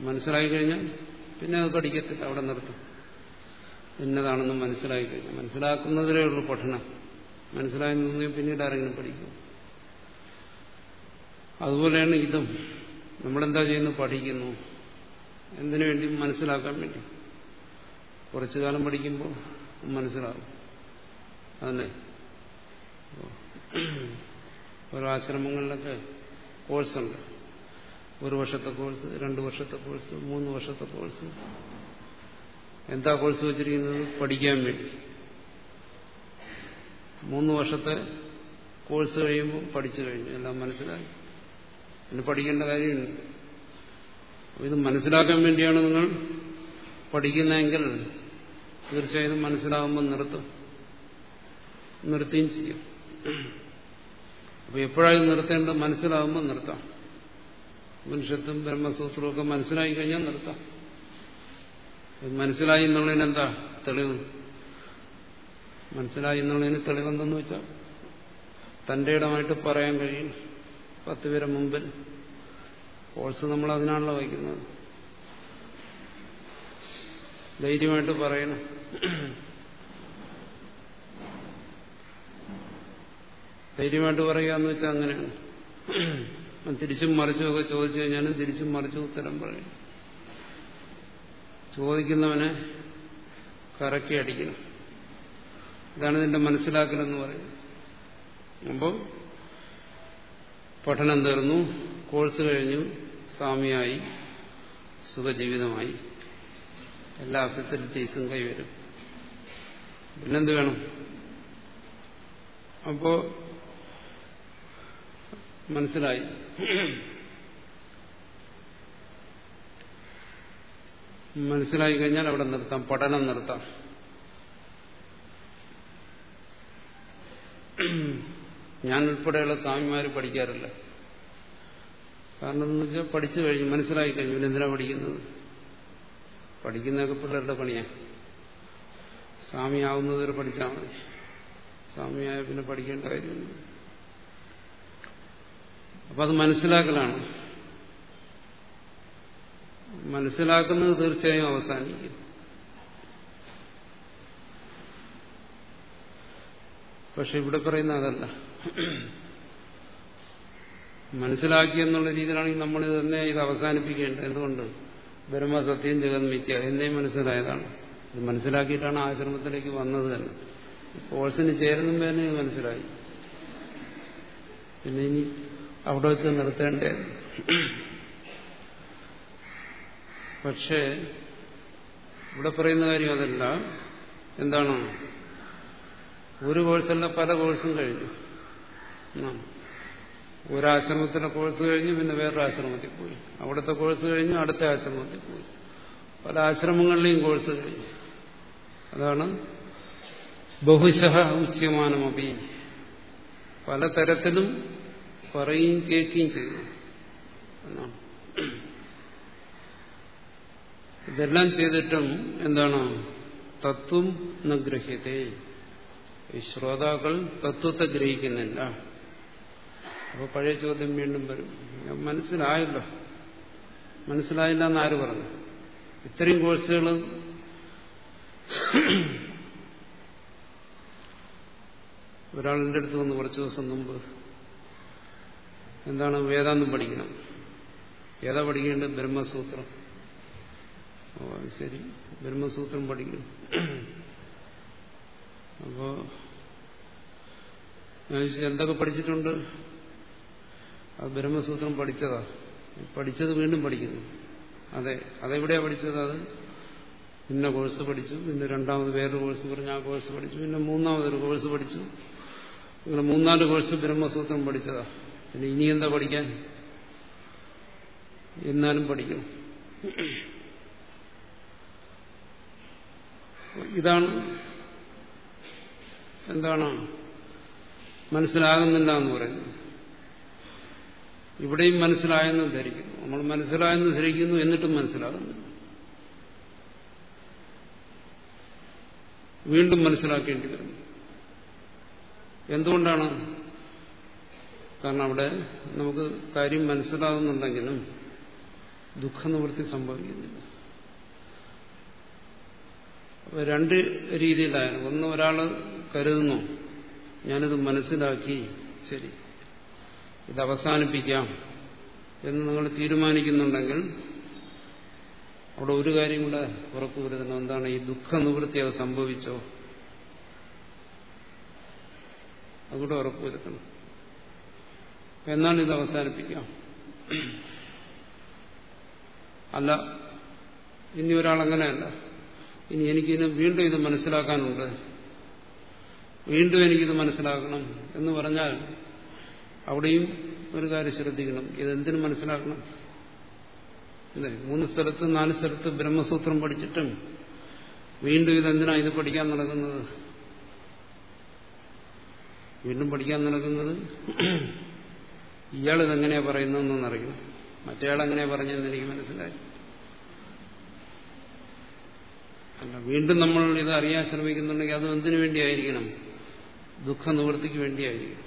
മനസ്സിലായി കഴിഞ്ഞാൽ പിന്നെ അത് പഠിക്കത്തില്ല അവിടെ നിർത്തും. എന്നതാണെന്ന് മനസ്സിലായി കഴിഞ്ഞാൽ. മനസ്സിലാക്കുന്നതിലേ ഉള്ളൂ പഠനം. മനസ്സിലായി പിന്നീട് ആരെങ്കിലും പഠിക്കും. അതുപോലെയാണ് ഇതും. നമ്മളെന്താ ചെയ്യുന്നു? പഠിക്കുന്നു. എന്തിനു വേണ്ടി മനസ്സിലാക്കാൻ വേണ്ടി? കുറച്ചു കാലം പഠിക്കുമ്പോൾ മനസ്സിലാകും. അതന്നെ ഓരോ ആശ്രമങ്ങളിലൊക്കെ കോഴ്സുണ്ട്. ഒരു വർഷത്തെ കോഴ്സ് രണ്ട് വർഷത്തെ കോഴ്സ് മൂന്ന് വർഷത്തെ കോഴ്സ്. എന്താ കോഴ്സ് വെച്ചിരിക്കുന്നത്? പഠിക്കാൻ വേണ്ടി. മൂന്ന് വർഷത്തെ കോഴ്സ് കഴിയുമ്പോൾ പഠിച്ചു കഴിഞ്ഞു. എല്ലാം മനസ്സിലായി. പിന്നെ പഠിക്കേണ്ട കാര്യമുണ്ട് ഇത് മനസ്സിലാക്കാൻ വേണ്ടിയാണ് നിങ്ങൾ പഠിക്കുന്നതെങ്കിൽ തീർച്ചയായും മനസ്സിലാകുമ്പോൾ നിർത്തും. നിർത്തുകയും ചെയ്യും. അപ്പോൾ എപ്പോഴായി നിർത്തേണ്ടത് മനസ്സിലാകുമ്പോൾ നിർത്താം. മനുഷ്യത്വം ബ്രഹ്മസൂത്രവും ഒക്കെ മനസ്സിലായി കഴിഞ്ഞാൽ നിർത്താം. മനസ്സിലായി എന്നുള്ളതിന് എന്താ തെളിവ്? മനസ്സിലായി എന്നുള്ളതിന് തെളിവെന്തെന്ന് വെച്ചാൽ തന്റെ ഇടമായിട്ട് പറയാൻ കഴിയും പത്ത് പേരെ മുമ്പിൽ. കോഴ്സ് നമ്മൾ അതിനാണല്ലോ വയ്ക്കുന്നത്. ധൈര്യമായിട്ട് പറയണം. ധൈര്യമായിട്ട് പറയുക എന്ന് വെച്ചാൽ അങ്ങനെയാണ്. തിരിച്ചും മറിച്ചും ഒക്കെ ചോദിച്ചു കഴിഞ്ഞാലും തിരിച്ചും മറിച്ചും ഉത്തരം പറയും. ചോദിക്കുന്നവനെ കറക്കി അടിക്കണം. ഇതാണ് ഇതിന്റെ മനസ്സിലാക്കലെന്ന് പറയുന്നത്. അപ്പോൾ പഠനം തീർന്നു കോഴ്സ് കഴിഞ്ഞു സ്വാമിയായി സുഖജീവിതമായി. എല്ലാ ഫെസിലിറ്റീസും കൈവരും. പിന്നെന്ത് വേണം? അപ്പോ മനസ്സിലായി. മനസ്സിലായി കഴിഞ്ഞാൽ അവിടെ നിർത്താം പഠനം നിർത്താം. ഞാൻ ഉൾപ്പെടെയുള്ള സ്വാമിമാർ പഠിക്കാറില്ല. കാരണം എന്ന് വെച്ചാൽ പഠിച്ചു കഴിഞ്ഞു മനസ്സിലായി കഴിഞ്ഞു. പിന്നെ എന്തിനാ പഠിക്കുന്നത്? പഠിക്കുന്നതൊക്കെ പിള്ളേരുടെ പണിയാണ് സ്വാമിയാവുന്നത് വരെ പഠിച്ചാൽ മതി. സ്വാമിയായ പിന്നെ പഠിക്കേണ്ട കാര്യമില്ല. അപ്പൊ അത് മനസ്സിലാക്കലാണ്. മനസ്സിലാക്കുന്നത് തീർച്ചയായും അവസാനിക്കും. പക്ഷെ ഇവിടെ പറയുന്ന അതല്ല. മനസ്സിലാക്കി എന്നുള്ള രീതിയിലാണെങ്കിൽ നമ്മൾ തന്നെ ഇത് അവസാനിപ്പിക്കേണ്ടത്. എന്തുകൊണ്ട്? ജഗത് മിഥ്യ എന്നേ മനസ്സിലായതാണ്. ഇത് മനസ്സിലാക്കിയിട്ടാണ് ആശ്രമത്തിലേക്ക് വന്നത് തന്നെ. കോഴ്സിന് ചേരുന്ന തന്നെ ഇത് മനസ്സിലായി. പിന്നെ ഇനി അവിടെ വെച്ച് നിർത്തേണ്ടേ. പക്ഷേ ഇവിടെ പറയുന്ന കാര്യം അതല്ല. എന്താണ്? ഒരു കോഴ്സല്ല പല കോഴ്സും കഴിഞ്ഞു. ഒരാശ്രമത്തിലെ കോഴ്സ് കഴിഞ്ഞ് പിന്നെ വേറൊരു ആശ്രമത്തിൽ പോയി. അവിടുത്തെ കോഴ്സ് കഴിഞ്ഞ് അടുത്ത ആശ്രമത്തിൽ പോയി. പല ആശ്രമങ്ങളിലെയും കോഴ്സ് കഴിഞ്ഞു. അതാണ് ബഹുശഃ ഉച്ചമാനമപി. പലതരത്തിലും പറയുകയും കേൾക്കുകയും ചെയ്തു എന്നാണ്. ഇതെല്ലാം ചെയ്തിട്ടും എന്താണ്? തത്വം നഗ്രഹ്യത്തെ ഈ ശ്രോതാക്കൾ തത്വത്തെ ഗ്രഹിക്കുന്നില്ല. അപ്പോൾ പഴയ ചോദ്യം വീണ്ടും വരും. മനസ്സിലായല്ലോ. മനസ്സിലായില്ല എന്ന് ആര് പറഞ്ഞു? ഇത്രയും കോഴ്സുകൾ ഒരാളിന്റെ അടുത്ത് വന്ന് കുറച്ച് ദിവസം മുമ്പ് എന്താണ് വേദാന്തം പഠിക്കണം. ഏതാ പഠിക്കേണ്ടത്? ബ്രഹ്മസൂത്രം. ഓ അത് ശരി. ബ്രഹ്മസൂത്രം പഠിക്കണം. അപ്പോ ഞാൻ എന്തൊക്കെ പഠിച്ചിട്ടുണ്ട്? അത് ബ്രഹ്മസൂത്രം പഠിച്ചതാ. പഠിച്ചത് വീണ്ടും പഠിക്കുന്നു. അതെ അതെവിടെയാ പഠിച്ചത് അത്? പിന്നെ കോഴ്സ് പഠിച്ചു പിന്നെ രണ്ടാമത് വേറൊരു കോഴ്സ് പറഞ്ഞ് ആ കോഴ്സ് പഠിച്ചു പിന്നെ മൂന്നാമതൊരു കോഴ്സ് പഠിച്ചു. അങ്ങനെ മൂന്നാൽ കോഴ്സ് ബ്രഹ്മസൂത്രം പഠിച്ചതാ. പിന്നെ ഇനി എന്താ പഠിക്കാൻ? എന്നാലും പഠിക്കും. ഇതാണ് എന്താണ്? മനസ്സിലാകുന്നില്ല എന്ന് പറയുന്നത് ഇവിടെയും മനസ്സിലായെന്ന് ധരിക്കുന്നു. നമ്മൾ മനസ്സിലായെന്ന് ധരിക്കുന്നു എന്നിട്ടും മനസ്സിലാകുന്നു വീണ്ടും മനസ്സിലാക്കേണ്ടി വരും. എന്തുകൊണ്ടാണ്? കാരണം അവിടെ നമുക്ക് കാര്യം മനസ്സിലാകുന്നുണ്ടെങ്കിലും ദുഃഖനിവൃത്തി സംഭവിക്കുന്നില്ല. അപ്പൊ രണ്ട് രീതിയിലായിരുന്നു. ഒന്ന് ഒരാൾ കരുതുന്നു ഞാനിത് മനസ്സിലാക്കി ശരി. ഇത് അവസാനിപ്പിക്കാം എന്ന് നിങ്ങൾ തീരുമാനിക്കുന്നുണ്ടെങ്കിൽ അവിടെ ഒരു കാര്യം കൂടെ ഉറപ്പുവരുത്തണം എന്താണ് ഈ ദുഃഖനിവൃത്തി അത് സംഭവിച്ചോ? അതുകൂടെ ഉറപ്പുവരുത്തണം എന്നാൽ ഇത് അവസാനിപ്പിക്കാം. അല്ല ഇനി ഒരാളങ്ങനെയല്ല ഇനി എനിക്കിന് വീണ്ടും ഇത് മനസ്സിലാക്കാനുണ്ട്. വീണ്ടും എനിക്കിത് മനസ്സിലാക്കണം എന്ന് പറഞ്ഞാൽ അവിടെയും ഒരു കാര്യം ശ്രദ്ധിക്കണം. ഇതെന്തിനു മനസ്സിലാക്കണം? അല്ലേ? മൂന്ന് സ്ഥലത്ത് നാല് സ്ഥലത്ത് ബ്രഹ്മസൂത്രം പഠിച്ചിട്ടും വീണ്ടും ഇതെന്തിനാ ഇത് പഠിക്കാൻ നടക്കുന്നത്? വീണ്ടും പഠിക്കാൻ നടക്കുന്നത് [clears throat] ഇയാൾ ഇതെങ്ങനെയാ പറയുന്നതെന്നറിയണം മറ്റേയാൾ എങ്ങനെയാ പറഞ്ഞതെന്ന് എനിക്ക് മനസ്സിലായി അല്ല വീണ്ടും നമ്മൾ ഇത് അറിയാൻ ശ്രമിക്കുന്നുണ്ടെങ്കിൽ അത് എന്തിനു വേണ്ടിയായിരിക്കണം? ദുഃഖ നിവൃത്തിക്ക് വേണ്ടിയായിരിക്കും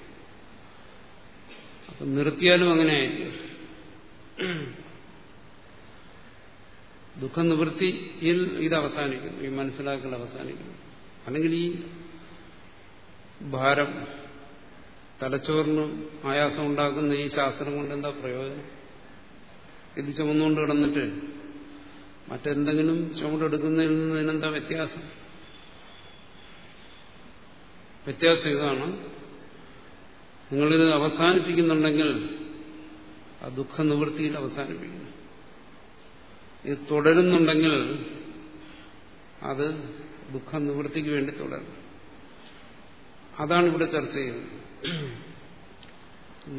അപ്പൊ നിർത്തിയാലും അങ്ങനെ ദുഃഖനിവൃത്തിയിൽ ദുഃഖ നിവൃത്തിയിൽ ഇത് അവസാനിക്കുന്നു ഈ മനസ്സിലാക്കൽ അവസാനിക്കുന്നു. അല്ലെങ്കിൽ ഈ ഭാരം തലച്ചോറിന് ആയാസം ഉണ്ടാക്കുന്ന ഈ ശാസ്ത്രം കൊണ്ട് എന്താ പ്രയോജനം? ഇത് ചുമന്നുകൊണ്ട് കിടന്നിട്ട് മറ്റെന്തെങ്കിലും ചുമടെടുക്കുന്നതിൽ നിന്ന് ഇതിനെന്താ വ്യത്യാസം? വ്യത്യാസം ഇതാണ്. നിങ്ങളിത് അവസാനിപ്പിക്കുന്നുണ്ടെങ്കിൽ ആ ദുഃഖ നിവൃത്തിയിൽ അവസാനിപ്പിക്കുന്നു. ഇത് തുടരുന്നുണ്ടെങ്കിൽ അത് ദുഃഖ നിവൃത്തിക്ക് വേണ്ടി തുടരും. അതാണ് ഇവിടെ ചർച്ച ചെയ്യുന്നത്.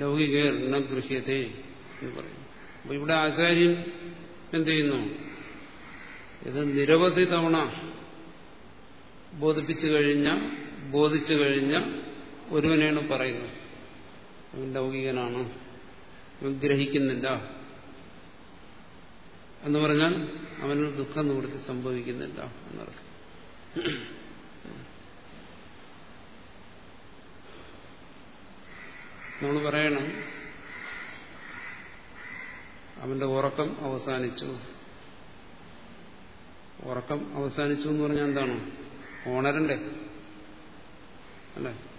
ലൗകികർ ഗൃഹ്യതേ എന്ന് പറയും അപ്പൊ ഇവിടെ ആചാര്യൻ എന്ത് ചെയ്യുന്നു? ഇത് നിരവധി തവണ ബോധിപ്പിച്ചു കഴിഞ്ഞ ബോധിച്ചു കഴിഞ്ഞ ഒരുവനെയാണ് പറയുന്നത്. അവൻ ലൗകികനാണ്. അവൻ ഗ്രഹിക്കുന്നില്ല. എന്ന് പറഞ്ഞാൽ അവന് ദുഃഖം നിവൃത്തി സംഭവിക്കുന്നില്ല എന്നർത്ഥം. നമ്മൾ പറയണം അവന്റെ ഉറക്കം അവസാനിച്ചു. ഉറക്കം അവസാനിച്ചു എന്ന് പറഞ്ഞാൽ എന്താണ്? ഓണരണ്ടേ അല്ലേ?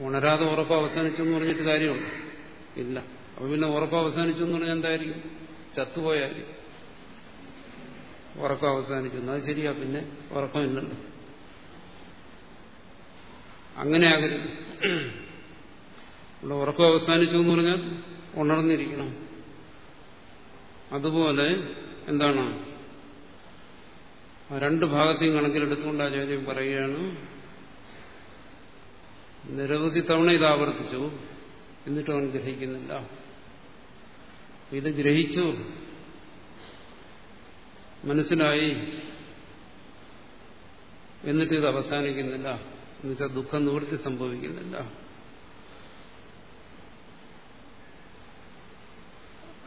ഉണരാതെ ഉറപ്പ് അവസാനിച്ചു എന്ന് പറഞ്ഞിട്ട് കാര്യമുണ്ട്. ഇല്ല. അപ്പൊ പിന്നെ ഉറപ്പ് അവസാനിച്ചു എന്ന് പറഞ്ഞാൽ എന്തായിരിക്കും? ചത്തുപോയായിരിക്കും. ഉറക്കം അവസാനിച്ചു അത് ശരിയാ. പിന്നെ ഉറക്കമില്ലല്ലോ അങ്ങനെ ആകരുത്. ഇവിടെ ഉറക്കം അവസാനിച്ചു എന്ന് പറഞ്ഞാൽ ഉണർന്നിരിക്കണം. അതുപോലെ എന്താണ്? രണ്ട് ഭാഗത്തെയും കണക്കിലെടുത്തുകൊണ്ട് ആചാര്യം പറയുകയാണ്. നിരവധി തവണ ഇത് ആവർത്തിച്ചു. എന്നിട്ടും അവൻ ഗ്രഹിക്കുന്നില്ല. ഇത് ഗ്രഹിച്ചു. മനസ്സിലായി. എന്നിട്ട് ഇത് അവസാനിക്കുന്നില്ല. എന്നുവെച്ചാൽ ദുഃഖം നിവൃത്തി സംഭവിക്കുന്നില്ല.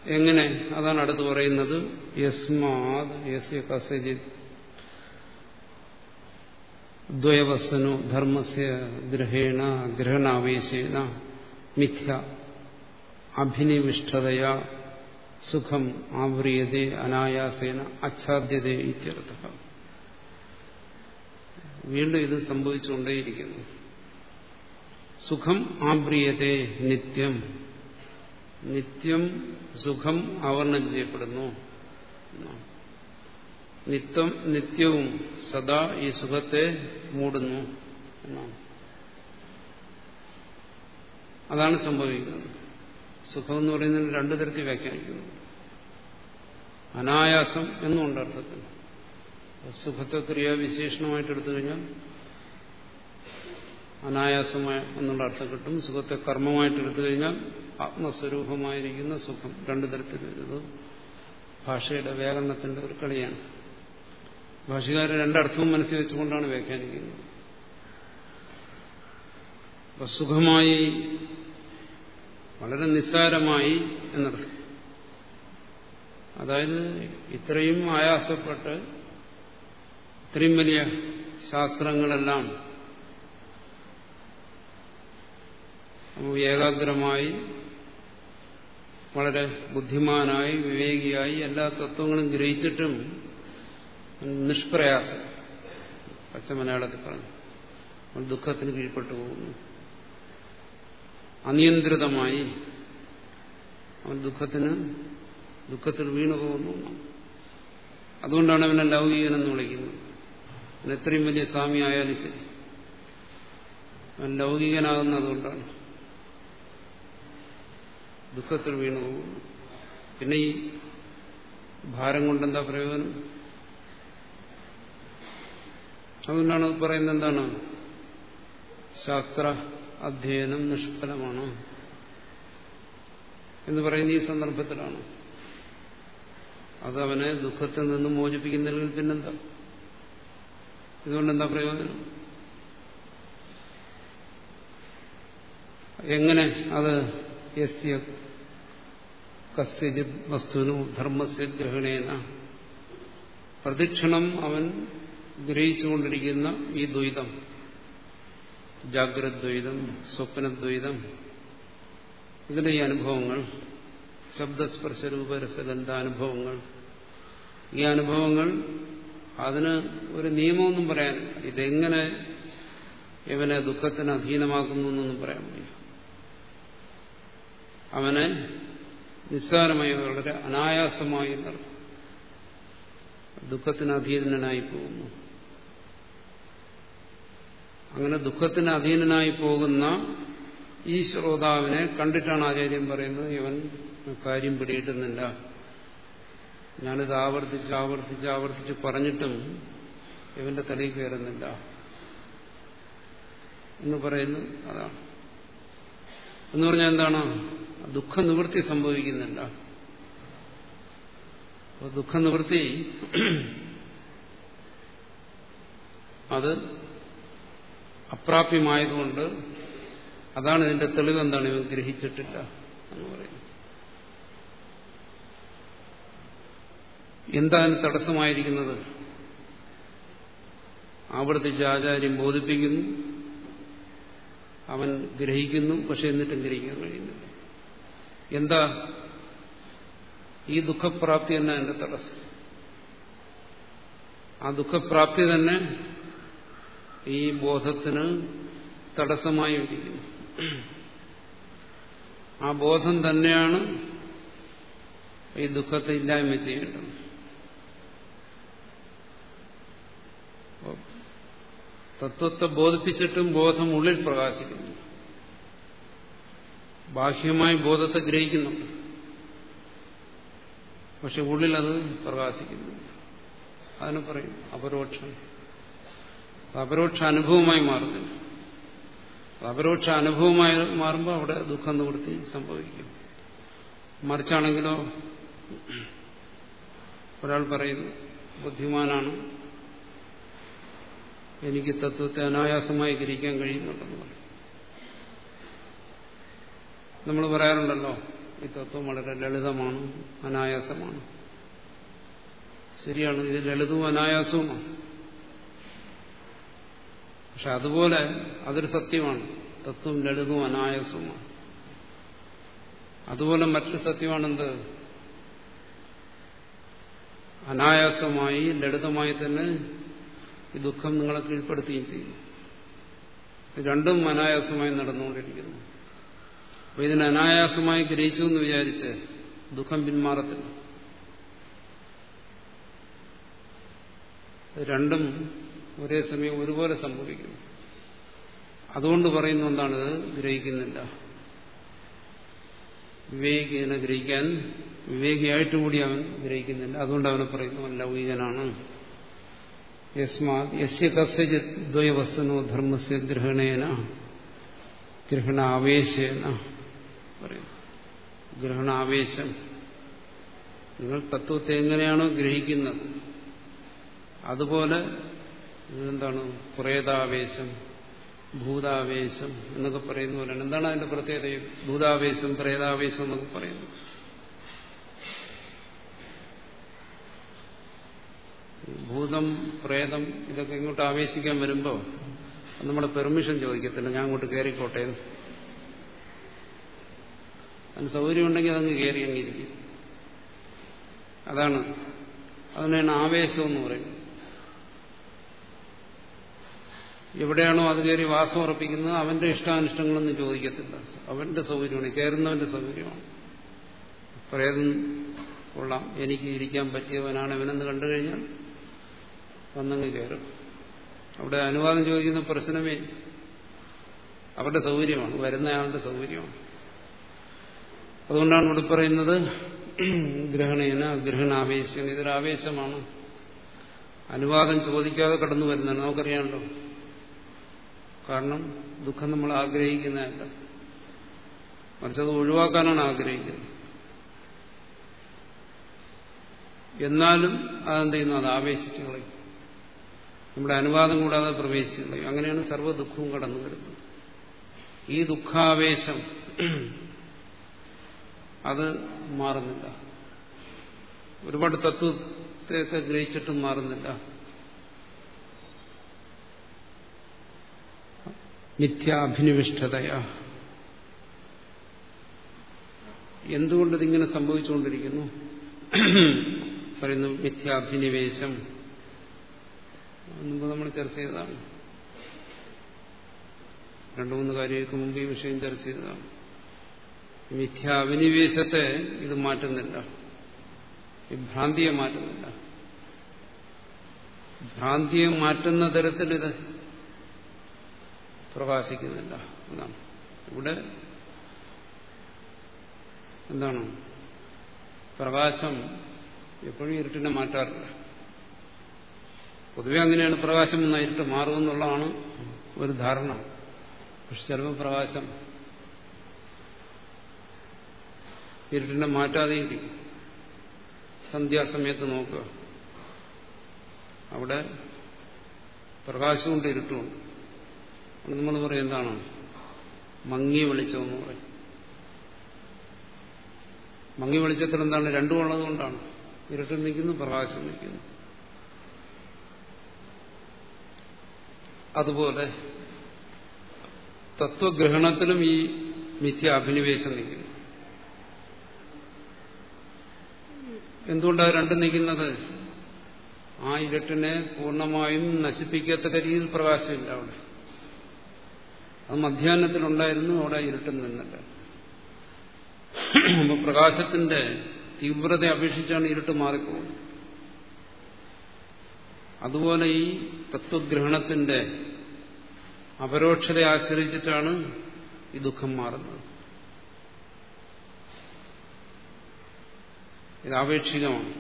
എങ്ങനെ? അതാണ് അടുത്ത് പറയുന്നത്. യസ്മാത് യസ്യ കസജിത് ദ്വയവസനു ധർമ്മസ്യ ഗ്രഹേണ ഗ്രഹണാവേശേന മിഥ്യ അഭിനിവിഷ്ടതയാ സുഖം ആവ്രിയതേ അനായാസേന അച്ഛാദ്യതേ ഇത്യർത്ഥ. വീണ്ടും ഇത് സംഭവിച്ചുകൊണ്ടേയിരിക്കുന്നു. സുഖം ആവ്രിയതേ നിത്യം. നിത്യം സുഖം ആവരണം ചെയ്യപ്പെടുന്നു. നിത്യം നിത്യവും സദാ ഈ സുഖത്തെ മൂടുന്നു എന്നാണ്. അതാണ് സംഭവിക്കുന്നത്. സുഖം എന്ന് പറയുന്നതിന് രണ്ടു തരത്തിൽ വ്യാഖ്യാനിക്കുന്നു. അനായാസം എന്നുണ്ട് അർത്ഥത്തിൽ. സുഖത്തെ ക്രിയാവിശേഷണമായിട്ട് എടുത്തു കഴിഞ്ഞാൽ അനായാസമായ എന്നുള്ള അർത്ഥം കിട്ടും. സുഖത്തെ കർമ്മമായിട്ട് എടുത്തു കഴിഞ്ഞാൽ ആത്മസ്വരൂപമായിരിക്കുന്ന സുഖം രണ്ടു തരത്തിൽ വരുന്നത്. ഭാഷയുടെ വ്യാകരണത്തിന്റെ ഒരു കളിയാണ്. ഭാഷകാരൻ രണ്ടർത്ഥവും മനസ്സിൽ വെച്ചുകൊണ്ടാണ് വ്യാഖ്യാനിക്കുന്നത്. അപ്പൊ സുഖമായി വളരെ നിസ്സാരമായി എന്നർത്ഥം. അതായത് ഇത്രയും ആയാസപ്പെട്ട് ഇത്രയും വലിയ ശാസ്ത്രങ്ങളെല്ലാം ഏകാഗ്രമായി വളരെ ബുദ്ധിമാനായി വിവേകിയായി എല്ലാ തത്വങ്ങളും ഗ്രഹിച്ചിട്ടും നിഷ്പ്രയാസം. പച്ച മലയാളത്തിൽ പറഞ്ഞു. ദുഃഖത്തിന് കീഴ്പ്പെട്ടു പോകുന്നു. അനിയന്ത്രിതമായി അവൻ ദുഃഖത്തിന് ദുഃഖത്തിൽ വീണു പോകുന്നു. അതുകൊണ്ടാണ് അവനെ ലൗകികനെന്ന് വിളിക്കുന്നത്. അവൻ എത്രയും വലിയ സ്വാമി ആയാലും ശരി. അവൻ ലൗകികനാകുന്നതുകൊണ്ടാണ് ദുഃഖത്തിൽ വീണു പോകുന്നു. പിന്നെ ഈ ഭാരം കൊണ്ടെന്താ പ്രയോജനം? അതുകൊണ്ടാണ് പറയുന്നത് എന്താണ്? ശാസ്ത്ര അധ്യയനം നിഷ്ഫലമാണ്. എന്ന് പറയുന്ന ഈ സന്ദർഭത്തിലാണ്. അത് അവനെ ദുഃഖത്തിൽ നിന്ന് മോചിപ്പിക്കുന്നില്ലെങ്കിൽ പിന്നെന്താ? ഇതുകൊണ്ടെന്താ പ്രയോജനം? എങ്ങനെ അത് യസ്യ കസ്യജിത് വസ്തുനു ധർമ്മസ്യ ഗ്രഹണേന? പ്രതിക്ഷണം അവൻ ഗ്രഹിച്ചുകൊണ്ടിരിക്കുന്ന ഈ ദ്വൈതം ജാഗ്രദ്വൈതം സ്വപ്നദ്വൈതം ഇതിന്റെ ഈ അനുഭവങ്ങൾ ശബ്ദസ്പർശ രൂപരസഗന്ധാനുഭവങ്ങൾ ഈ അനുഭവങ്ങൾ അതിന് ഒരു നിയമമൊന്നും പറയാൻ ഇതെങ്ങനെ ഇവനെ ദുഃഖത്തിന് അധീനമാക്കുന്നു എന്നൊന്നും പറയാൻ വയ്യ. അവനെ നിസ്സാരമായി വളരെ അനായാസമായി നടത്തും ദുഃഖത്തിന് അധീനനായി പോകുന്നു. അങ്ങനെ ദുഃഖത്തിന് അധീനനായി പോകുന്ന ഈ ശ്രോതാവിനെ കണ്ടിട്ടാണ് ആചാര്യം പറയുന്നത്. ഇവൻ കാര്യം പിടിയിട്ടുന്നില്ല ഞാനിത് ആവർത്തിച്ച് ആവർത്തിച്ച് ആവർത്തിച്ച് പറഞ്ഞിട്ടും ഇവന്റെ തലയിൽ കയറുന്നില്ല. എന്ന് പറയുന്നു അതാണ്. എന്ന് പറഞ്ഞാൽ എന്താണ്? ദുഃഖ നിവൃത്തി സംഭവിക്കുന്നില്ല. അപ്പോൾ ദുഃഖ നിവൃത്തി അത് അപ്രാപ്യമായതുകൊണ്ട് അതാണ് ഇതിന്റെ തെളിവ് എന്താണ് ഇവൻ ഗ്രഹിച്ചിട്ടില്ല എന്ന് പറയുന്നത്. എന്താണ് തടസ്സമായിരിക്കുന്നത്? ആവർത്തിച്ച് ആചാര്യം ബോധിപ്പിക്കുന്നു. അവൻ ഗ്രഹിക്കുന്നു പക്ഷെ എന്നിട്ടും ഗ്രഹിക്കാൻ കഴിയുന്നില്ല. എന്താ? ഈ ദുഃഖപ്രാപ്തി തന്നെ എന്റെ തടസ്സം. ആ ദുഃഖപ്രാപ്തി തന്നെ ഈ ബോധത്തിന് തടസ്സമായി ഇരിക്കുന്നു. ആ ബോധം തന്നെയാണ് ഈ ദുഃഖത്തെ ഇല്ലായ്മ ചെയ്യേണ്ടത്. തത്വത്തെ ബോധിപ്പിച്ചിട്ടും ബോധം ഉള്ളിൽ പ്രകാശിക്കുന്നു. ബാഹ്യമായി ബോധത്തെ ഗ്രഹിക്കുന്നു. പക്ഷെ ഉള്ളിൽ അത് പ്രകാശിക്കുന്നു. അതിന് പറയും അപരോക്ഷം. അപരോക്ഷ അനുഭവമായി മാറുന്നില്ല. അപരോക്ഷ അനുഭവമായി മാറുമ്പോൾ അവിടെ ദുഃഖം നിവൃത്തി സംഭവിക്കും. മറിച്ചാണെങ്കിലോ ഒരാൾ പറയുന്നു ബുദ്ധിമാനാണ്. എനിക്ക് തത്വത്തെ അനായാസമായി ഗ്രഹിക്കാൻ കഴിയുന്നുണ്ടെന്ന് പറയും. നമ്മൾ പറയാറുണ്ടല്ലോ ഈ തത്വം വളരെ ലളിതമാണ് അനായാസമാണ്. ശരിയാണ് ഇത് ലളിതവും അനായാസവുമാണ്. പക്ഷെ അതുപോലെ അതൊരു സത്യമാണ്. തത്വം ലളിതവും അനായാസവുമാണ്. അതുപോലെ മറ്റൊരു സത്യമാണെന്ത്? അനായാസമായി ലളിതമായി തന്നെ ഈ ദുഃഖം നിങ്ങളെ കീഴ്പ്പെടുത്തുകയും ചെയ്യും. രണ്ടും അനായാസമായി നടന്നുകൊണ്ടിരിക്കുന്നു. അപ്പൊ ഇതിന് അനായാസമായി ഗ്രഹിച്ചു എന്ന് വിചാരിച്ച് ദുഃഖം പിന്മാറത്തില്ല. രണ്ടും ഒരേ സമയം ഒരുപോലെ സംഭവിക്കുന്നു. അതുകൊണ്ട് പറയുന്ന എന്താണിത് ഗ്രഹിക്കുന്നില്ല. വിവേകിനെ ഗ്രഹിക്കാൻ വിവേകിയായിട്ട് കൂടി അവൻ ഗ്രഹിക്കുന്നില്ല. അതുകൊണ്ട് അവനെ പറയുന്നു ലൗകികനാണ് യസ്മാത് ധർമ്മസ്യ ഗ്രഹണേന ഗ്രഹണാവേശേന പറയുന്നു. ഗ്രഹണാവേശം. നിങ്ങൾ തത്വത്തെ എങ്ങനെയാണോ ഗ്രഹിക്കുന്നത് അതുപോലെ ഇതെന്താണ്? പ്രേതാവേശം ഭൂതാവേശം എന്നൊക്കെ പറയുന്ന പോലെയാണ്. എന്താണ് അതിന്റെ പ്രത്യേകത? ഭൂതാവേശം പ്രേതാവേശം എന്നൊക്കെ പറയുന്നു ഭൂതം പ്രേതം ഇതൊക്കെ ഇങ്ങോട്ട് ആവേശിക്കാൻ വരുമ്പോൾ നമ്മൾ പെർമിഷൻ ചോദിക്കത്തില്ല. ഞാൻ അങ്ങോട്ട് കയറിക്കോട്ടെ അതിന് സൗകര്യമുണ്ടെങ്കിൽ അതങ്ങ് കയറി അങ്ങിരിക്കും അതാണ്. അതിനാണ് ആവേശം എന്ന് പറയുന്നത്. എവിടെയാണോ അത് കയറി വാസം ഉറപ്പിക്കുന്നത് അവന്റെ ഇഷ്ടാനിഷ്ടങ്ങളൊന്നും ചോദിക്കത്തില്ല. അവന്റെ സൗകര്യമാണ് കയറുന്നവന്റെ സൗകര്യമാണ്. പ്രേതം കൊള്ളാം. എനിക്ക് ഇരിക്കാൻ പറ്റിയവനാണ് ഇവനെന്ന് കണ്ടു കഴിഞ്ഞാൽ വന്നങ്ങ് കയറും. അവിടെ അനുവാദം ചോദിക്കുന്ന പ്രശ്നമേ അവരുടെ സൗകര്യമാണ് വരുന്നയാളുടെ സൗകര്യമാണ്. അതുകൊണ്ടാണ് ഇവിടെ പറയുന്നത് ഗ്രഹണേന ഗ്രഹണാവേശം. ഇതൊരാവേശമാണ് അനുവാദം ചോദിക്കാതെ കടന്നു വരുന്നതാണ്. നമുക്കറിയാമല്ലോ. കാരണം ദുഃഖം നമ്മൾ ആഗ്രഹിക്കുന്നതല്ല. മറിച്ച് അത് ഒഴിവാക്കാനാണ് ആഗ്രഹിക്കുന്നത്. എന്നാലും അതെന്ത് ചെയ്യുന്നു? അത് ആവേശിച്ചു കളയും. നമ്മുടെ അനുവാദം കൂടാതെ പ്രവേശിച്ചു കളയും. അങ്ങനെയാണ് സർവ ദുഃഖവും കടന്നു വരുന്നത്. ഈ ദുഃഖാവേശം അത് മാറുന്നില്ല. ഒരുപാട് തത്വത്തെയൊക്കെ ഗ്രഹിച്ചിട്ടും മാറുന്നില്ല. നിത്യാഭിനിവിഷ്ടതയാ എന്തുകൊണ്ടിതിങ്ങനെ സംഭവിച്ചുകൊണ്ടിരിക്കുന്നു? പറയുന്നു മിഥ്യാഭിനിവേശം. മുമ്പ് നമ്മൾ ചർച്ച ചെയ്തതാണ്. രണ്ടു മൂന്ന് കാര്യങ്ങൾക്ക് മുമ്പ് ഈ വിഷയം ചർച്ച ചെയ്തതാണ്. മിഥ്യാഭിനിവേശത്തെ ഇത് മാറ്റുന്നില്ല. ഈ ഭ്രാന്തിയെ മാറ്റുന്നില്ല. ഭ്രാന്തിയെ മാറ്റുന്ന തരത്തിൽ ഇത് പ്രകാശിക്കുന്നില്ല. എന്നാണ് ഇവിടെ എന്താണ്? പ്രകാശം എപ്പോഴും ഇരുട്ടിനെ മാറ്റാറില്ല. പൊതുവെ അങ്ങനെയാണ് പ്രകാശം എന്ന ഇരുട്ട് മാറുമെന്നുള്ളതാണ് ഒരു ധാരണ. പക്ഷെ ചിലപ്പോൾ പ്രകാശം ഇരുട്ടിനെ മാറ്റാതെ ഇരിക്കും സന്ധ്യാസമയത്ത് നോക്കുക. അവിടെ പ്രകാശമുണ്ട് ഇരുട്ടുമുണ്ട്. നമ്മൾ പറയും എന്താണ്? മങ്ങി വെളിച്ചമെന്ന് പറയും. മങ്ങി വെളിച്ചത്തിൽ എന്താണ്? രണ്ടും ഉള്ളതുകൊണ്ടാണ് ഇരുട്ടിൽ നിൽക്കുന്നു പ്രകാശം നിൽക്കുന്നു. അതുപോലെ തത്വഗ്രഹണത്തിലും ഈ മിഥ്യ അഭിനിവേശം നിൽക്കുന്നു. എന്തുകൊണ്ടാണ് രണ്ടും നിൽക്കുന്നത്? ആ ഇരുട്ടിനെ പൂർണമായും നശിപ്പിക്കത്തക്ക രീതിയിൽ പ്രകാശമില്ല അവിടെ. അത് മധ്യാഹ്നത്തിലുണ്ടായിരുന്നു അവിടെ ഇരുട്ടിൽ നിന്നില്ല അപ്പൊ പ്രകാശത്തിന്റെ തീവ്രതയെ അപേക്ഷിച്ചാണ് ഇരുട്ട് മാറിപ്പോകുന്നത്. അതുപോലെ ഈ തത്വഗ്രഹണത്തിന്റെ അപരോക്ഷതയെ ആശ്രയിച്ചിട്ടാണ് ഈ ദുഃഖം മാറുന്നത്. ഇത് ആപേക്ഷികമാണ്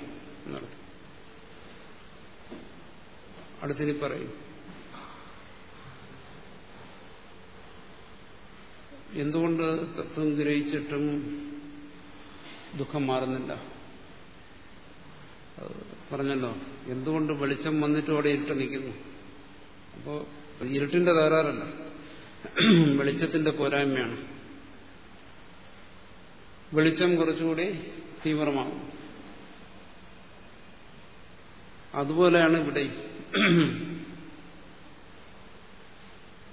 അടുത്തിനി പറയും. എന്തുകൊണ്ട് തത്വം ഗ്രഹിച്ചിട്ടും ദുഃഖം മാറുന്നില്ല? പറഞ്ഞല്ലോ എന്തുകൊണ്ട് വെളിച്ചം വന്നിട്ട് അവിടെ ഇരുട്ട് നിൽക്കുന്നു? അപ്പോൾ ഇരുട്ടിന്റെ തകരാറല്ല വെളിച്ചത്തിന്റെ പോരായ്മയാണ്. വെളിച്ചം കുറച്ചുകൂടി തീവ്രമാകും അതുപോലെയാണ് ഇവിടെ.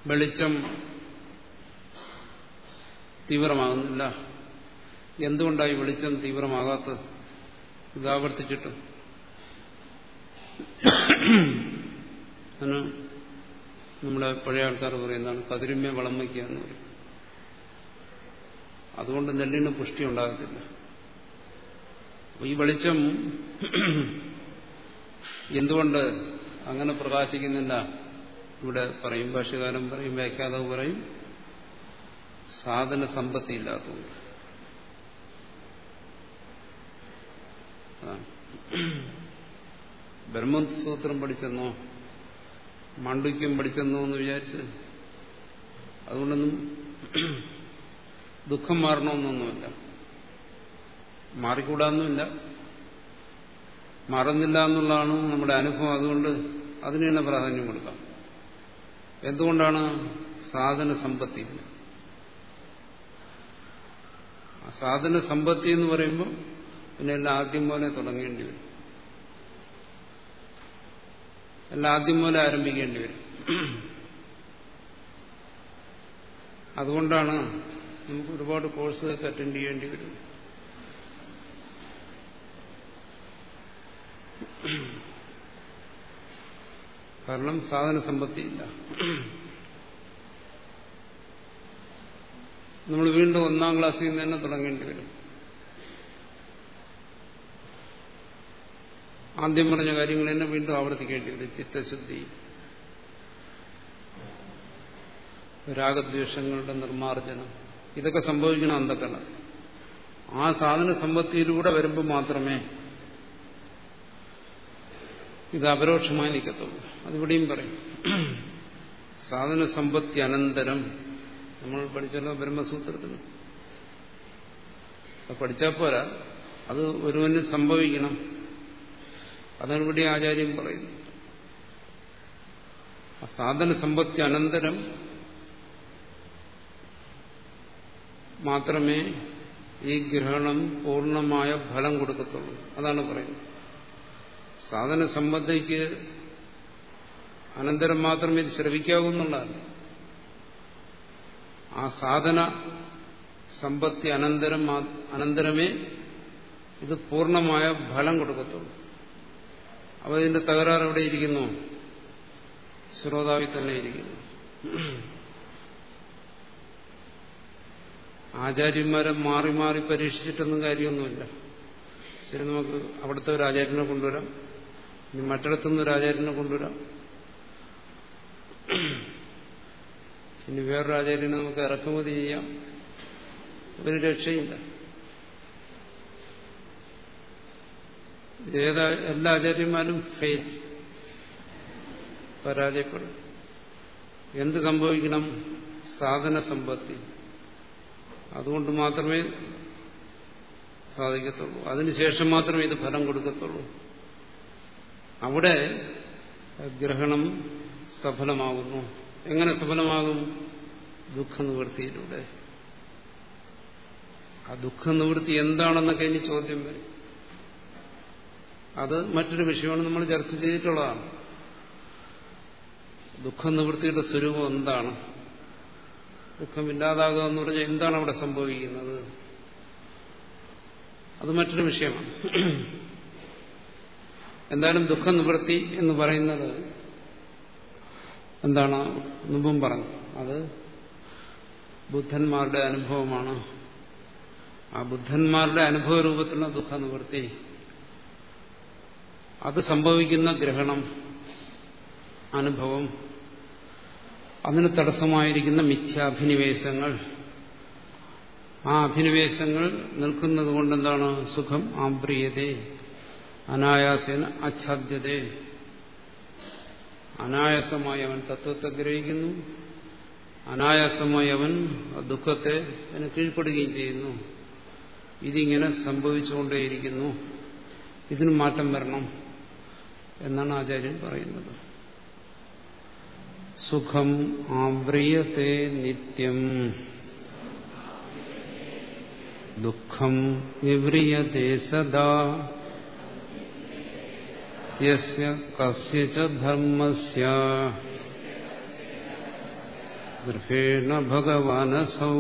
വെളിച്ചം തീവ്രമാകുന്നില്ല. എന്തുകൊണ്ടായി വെളിച്ചം ഇതാവർത്തിച്ചിട്ട് അതിന് നമ്മുടെ പഴയ ആൾക്കാർ പറയുന്നതാണ് കതിരുമ്മ വളം വയ്ക്കുക എന്ന് പറയും. അതുകൊണ്ട് നെല്ലിന് പുഷ്ടി ഉണ്ടാകത്തില്ല. ഈ വെളിച്ചം എന്തുകൊണ്ട് അങ്ങനെ പ്രകാശിക്കുന്നില്ല? ഇവിടെ പറയും ഭാഷകാരൻ പറയും വ്യാഖ്യാതാവ് പറയും സാധന സമ്പത്തി ഇല്ലാത്തതുകൊണ്ട് ബ്രഹ്മസൂത്രം പഠിച്ചെന്നോ മാണ്ഡുക്യം പഠിച്ചെന്നോ എന്ന് വിചാരിച്ച് അതുകൊണ്ടൊന്നും ദുഃഖം മാറണമെന്നൊന്നുമില്ല മാറിക്കൂടാന്നുമില്ല. മാറുന്നില്ല എന്നുള്ളതാണ് നമ്മുടെ അനുഭവം. അതുകൊണ്ട് അതിന് പ്രാധാന്യം കൊടുക്കാം. എന്തുകൊണ്ടാണ് സാധന സമ്പത്തി സാധന സമ്പത്തി എന്ന് പറയുമ്പോൾ പിന്നെ എല്ലാം ആദ്യം പോലെ തുടങ്ങേണ്ടി വരും. എല്ലാം ആദ്യം പോലെ ആരംഭിക്കേണ്ടി വരും. അതുകൊണ്ടാണ് നമുക്ക് ഒരുപാട് കോഴ്സുകൾക്ക് അറ്റൻഡ് ചെയ്യേണ്ടി വരും. കാരണം സാധന സമ്പത്തിയില്ല നമ്മൾ വീണ്ടും ഒന്നാം ക്ലാസ്സിൽ നിന്ന് തന്നെ തുടങ്ങേണ്ടി വരും. ആദ്യം പറഞ്ഞ കാര്യങ്ങൾ തന്നെ വീണ്ടും ആവർത്തിക്കേണ്ടി വരും. ചിത്തശുദ്ധി രാഗദ്വേഷങ്ങളുടെ നിർമ്മാർജനം ഇതൊക്കെ സംഭവിക്കണം അന്ധക്കല്ല ആ സാധന സമ്പത്തിയിലൂടെ വരുമ്പോൾ മാത്രമേ ഇത് അപരോക്ഷമായി നിൽക്കത്തുള്ളൂ. അതിവിടെയും പറയും. സാധന സമ്പത്തി അനന്തരം നമ്മൾ പഠിച്ചല്ലോ ബ്രഹ്മസൂത്രത്തിൽ. പഠിച്ചാൽ പോരാ. അത് ഒരുവന് സംഭവിക്കണം. അതാണ് ഇവിടെ ആചാര്യം പറയുന്നു സാധന സമ്പത്തി അനന്തരം മാത്രമേ ഈ ഗ്രഹണം പൂർണമായ ഫലം കൊടുക്കത്തുള്ളൂ. അതാണ് പറയുന്നത്. സാധന സമ്പത്തിക്ക് അനന്തരം മാത്രമേ ഇത് ശ്രവിക്കാവൂ എന്നുള്ളതാണ് ആ സാധന സമ്പത്തി അനന്തരം അനന്തരമേ ഇത് പൂർണമായ ഫലം കൊടുക്കത്തുള്ളൂ. അപ്പോൾ ഇതിന്റെ തകരാറ് എവിടെ ഇരിക്കുന്നു? ശ്രോതാവിൽ തന്നെ ഇരിക്കുന്നു. ആചാര്യന്മാരെ മാറി മാറി പരീക്ഷിച്ചിട്ടൊന്നും കാര്യമൊന്നുമില്ല. ശരി നമുക്ക് അവിടുത്തെ ഒരു ആചാര്യനെ കൊണ്ടുവരാം. ഇനി മറ്റിടത്തുനിന്ന് ഒരു ആചാര്യനെ കൊണ്ടുവരാം. ഇനി വേറൊരു ആചാര്യനെ നമുക്ക് ഇറക്കുമതി ചെയ്യാം. ഒരു രക്ഷയില്ല. ഏതാ എല്ലാ ആചാര്യന്മാരും ഫെയിൽ പരാജയപ്പെടും. എന്ത് സംഭവിക്കണം? സാധന സമ്പത്തി. അതുകൊണ്ട് മാത്രമേ സാധിക്കത്തുള്ളൂ. അതിനുശേഷം മാത്രമേ ഇത് ഫലം കൊടുക്കത്തുള്ളൂ. അവിടെ ഗ്രഹണം സഫലമാകുന്നു. എങ്ങനെ സഫലമാകും? ദുഃഖ നിവൃത്തിയിലൂടെ. ആ ദുഃഖനിവൃത്തി എന്താണെന്നൊക്കെ ഇനി ചോദ്യം വരും. അത് മറ്റൊരു വിഷയമാണ് നമ്മൾ ചർച്ച ചെയ്തിട്ടുള്ളതാണ്. ദുഃഖനിവൃത്തിയുടെ സ്വരൂപം എന്താണ്? ദുഃഖമില്ലാതാകുക എന്ന് പറഞ്ഞാൽ എന്താണ് അവിടെ സംഭവിക്കുന്നത്? അത് മറ്റൊരു വിഷയമാണ്. എന്തായാലും ദുഃഖനിവൃത്തി എന്ന് പറയുന്നത് എന്താണ് മുമ്പും പറഞ്ഞു. അത് ബുദ്ധന്മാരുടെ അനുഭവമാണ്. ആ ബുദ്ധന്മാരുടെ അനുഭവ രൂപത്തിലുള്ള ദുഃഖ നിവൃത്തി അത് സംഭവിക്കുന്ന ഗ്രഹണം അനുഭവം അതിന് തടസ്സമായിരിക്കുന്ന മിഥ്യാഭിനിവേശങ്ങൾ. ആ അഭിനിവേശങ്ങൾ നിൽക്കുന്നത് കൊണ്ട് എന്താണ് സുഖം? ആംപ്രിയതേ അനായാസേന അച്ഛാദ്യതേ അനായാസമായി അവൻ തത്വത്തെ ഗ്രഹിക്കുന്നു. അനായാസമായി അവൻ ദുഃഖത്തെ അതിന് കീഴ്പ്പെടുകയും ചെയ്യുന്നു. ഇതിങ്ങനെ സംഭവിച്ചുകൊണ്ടേയിരിക്കുന്നു. ഇതിന് മാറ്റം വരണം എന്നാണ് ആചാര്യൻ പറയുന്നത്. സുഖം ആവ്രിയത്തെ നിത്യം. ദുഃഖം വിവ്രിയത്തെ സദാ. യസ്യ കസ്യച ധർമ്മസ്യ ഗൃഹേണ ഭഗവാനസൗ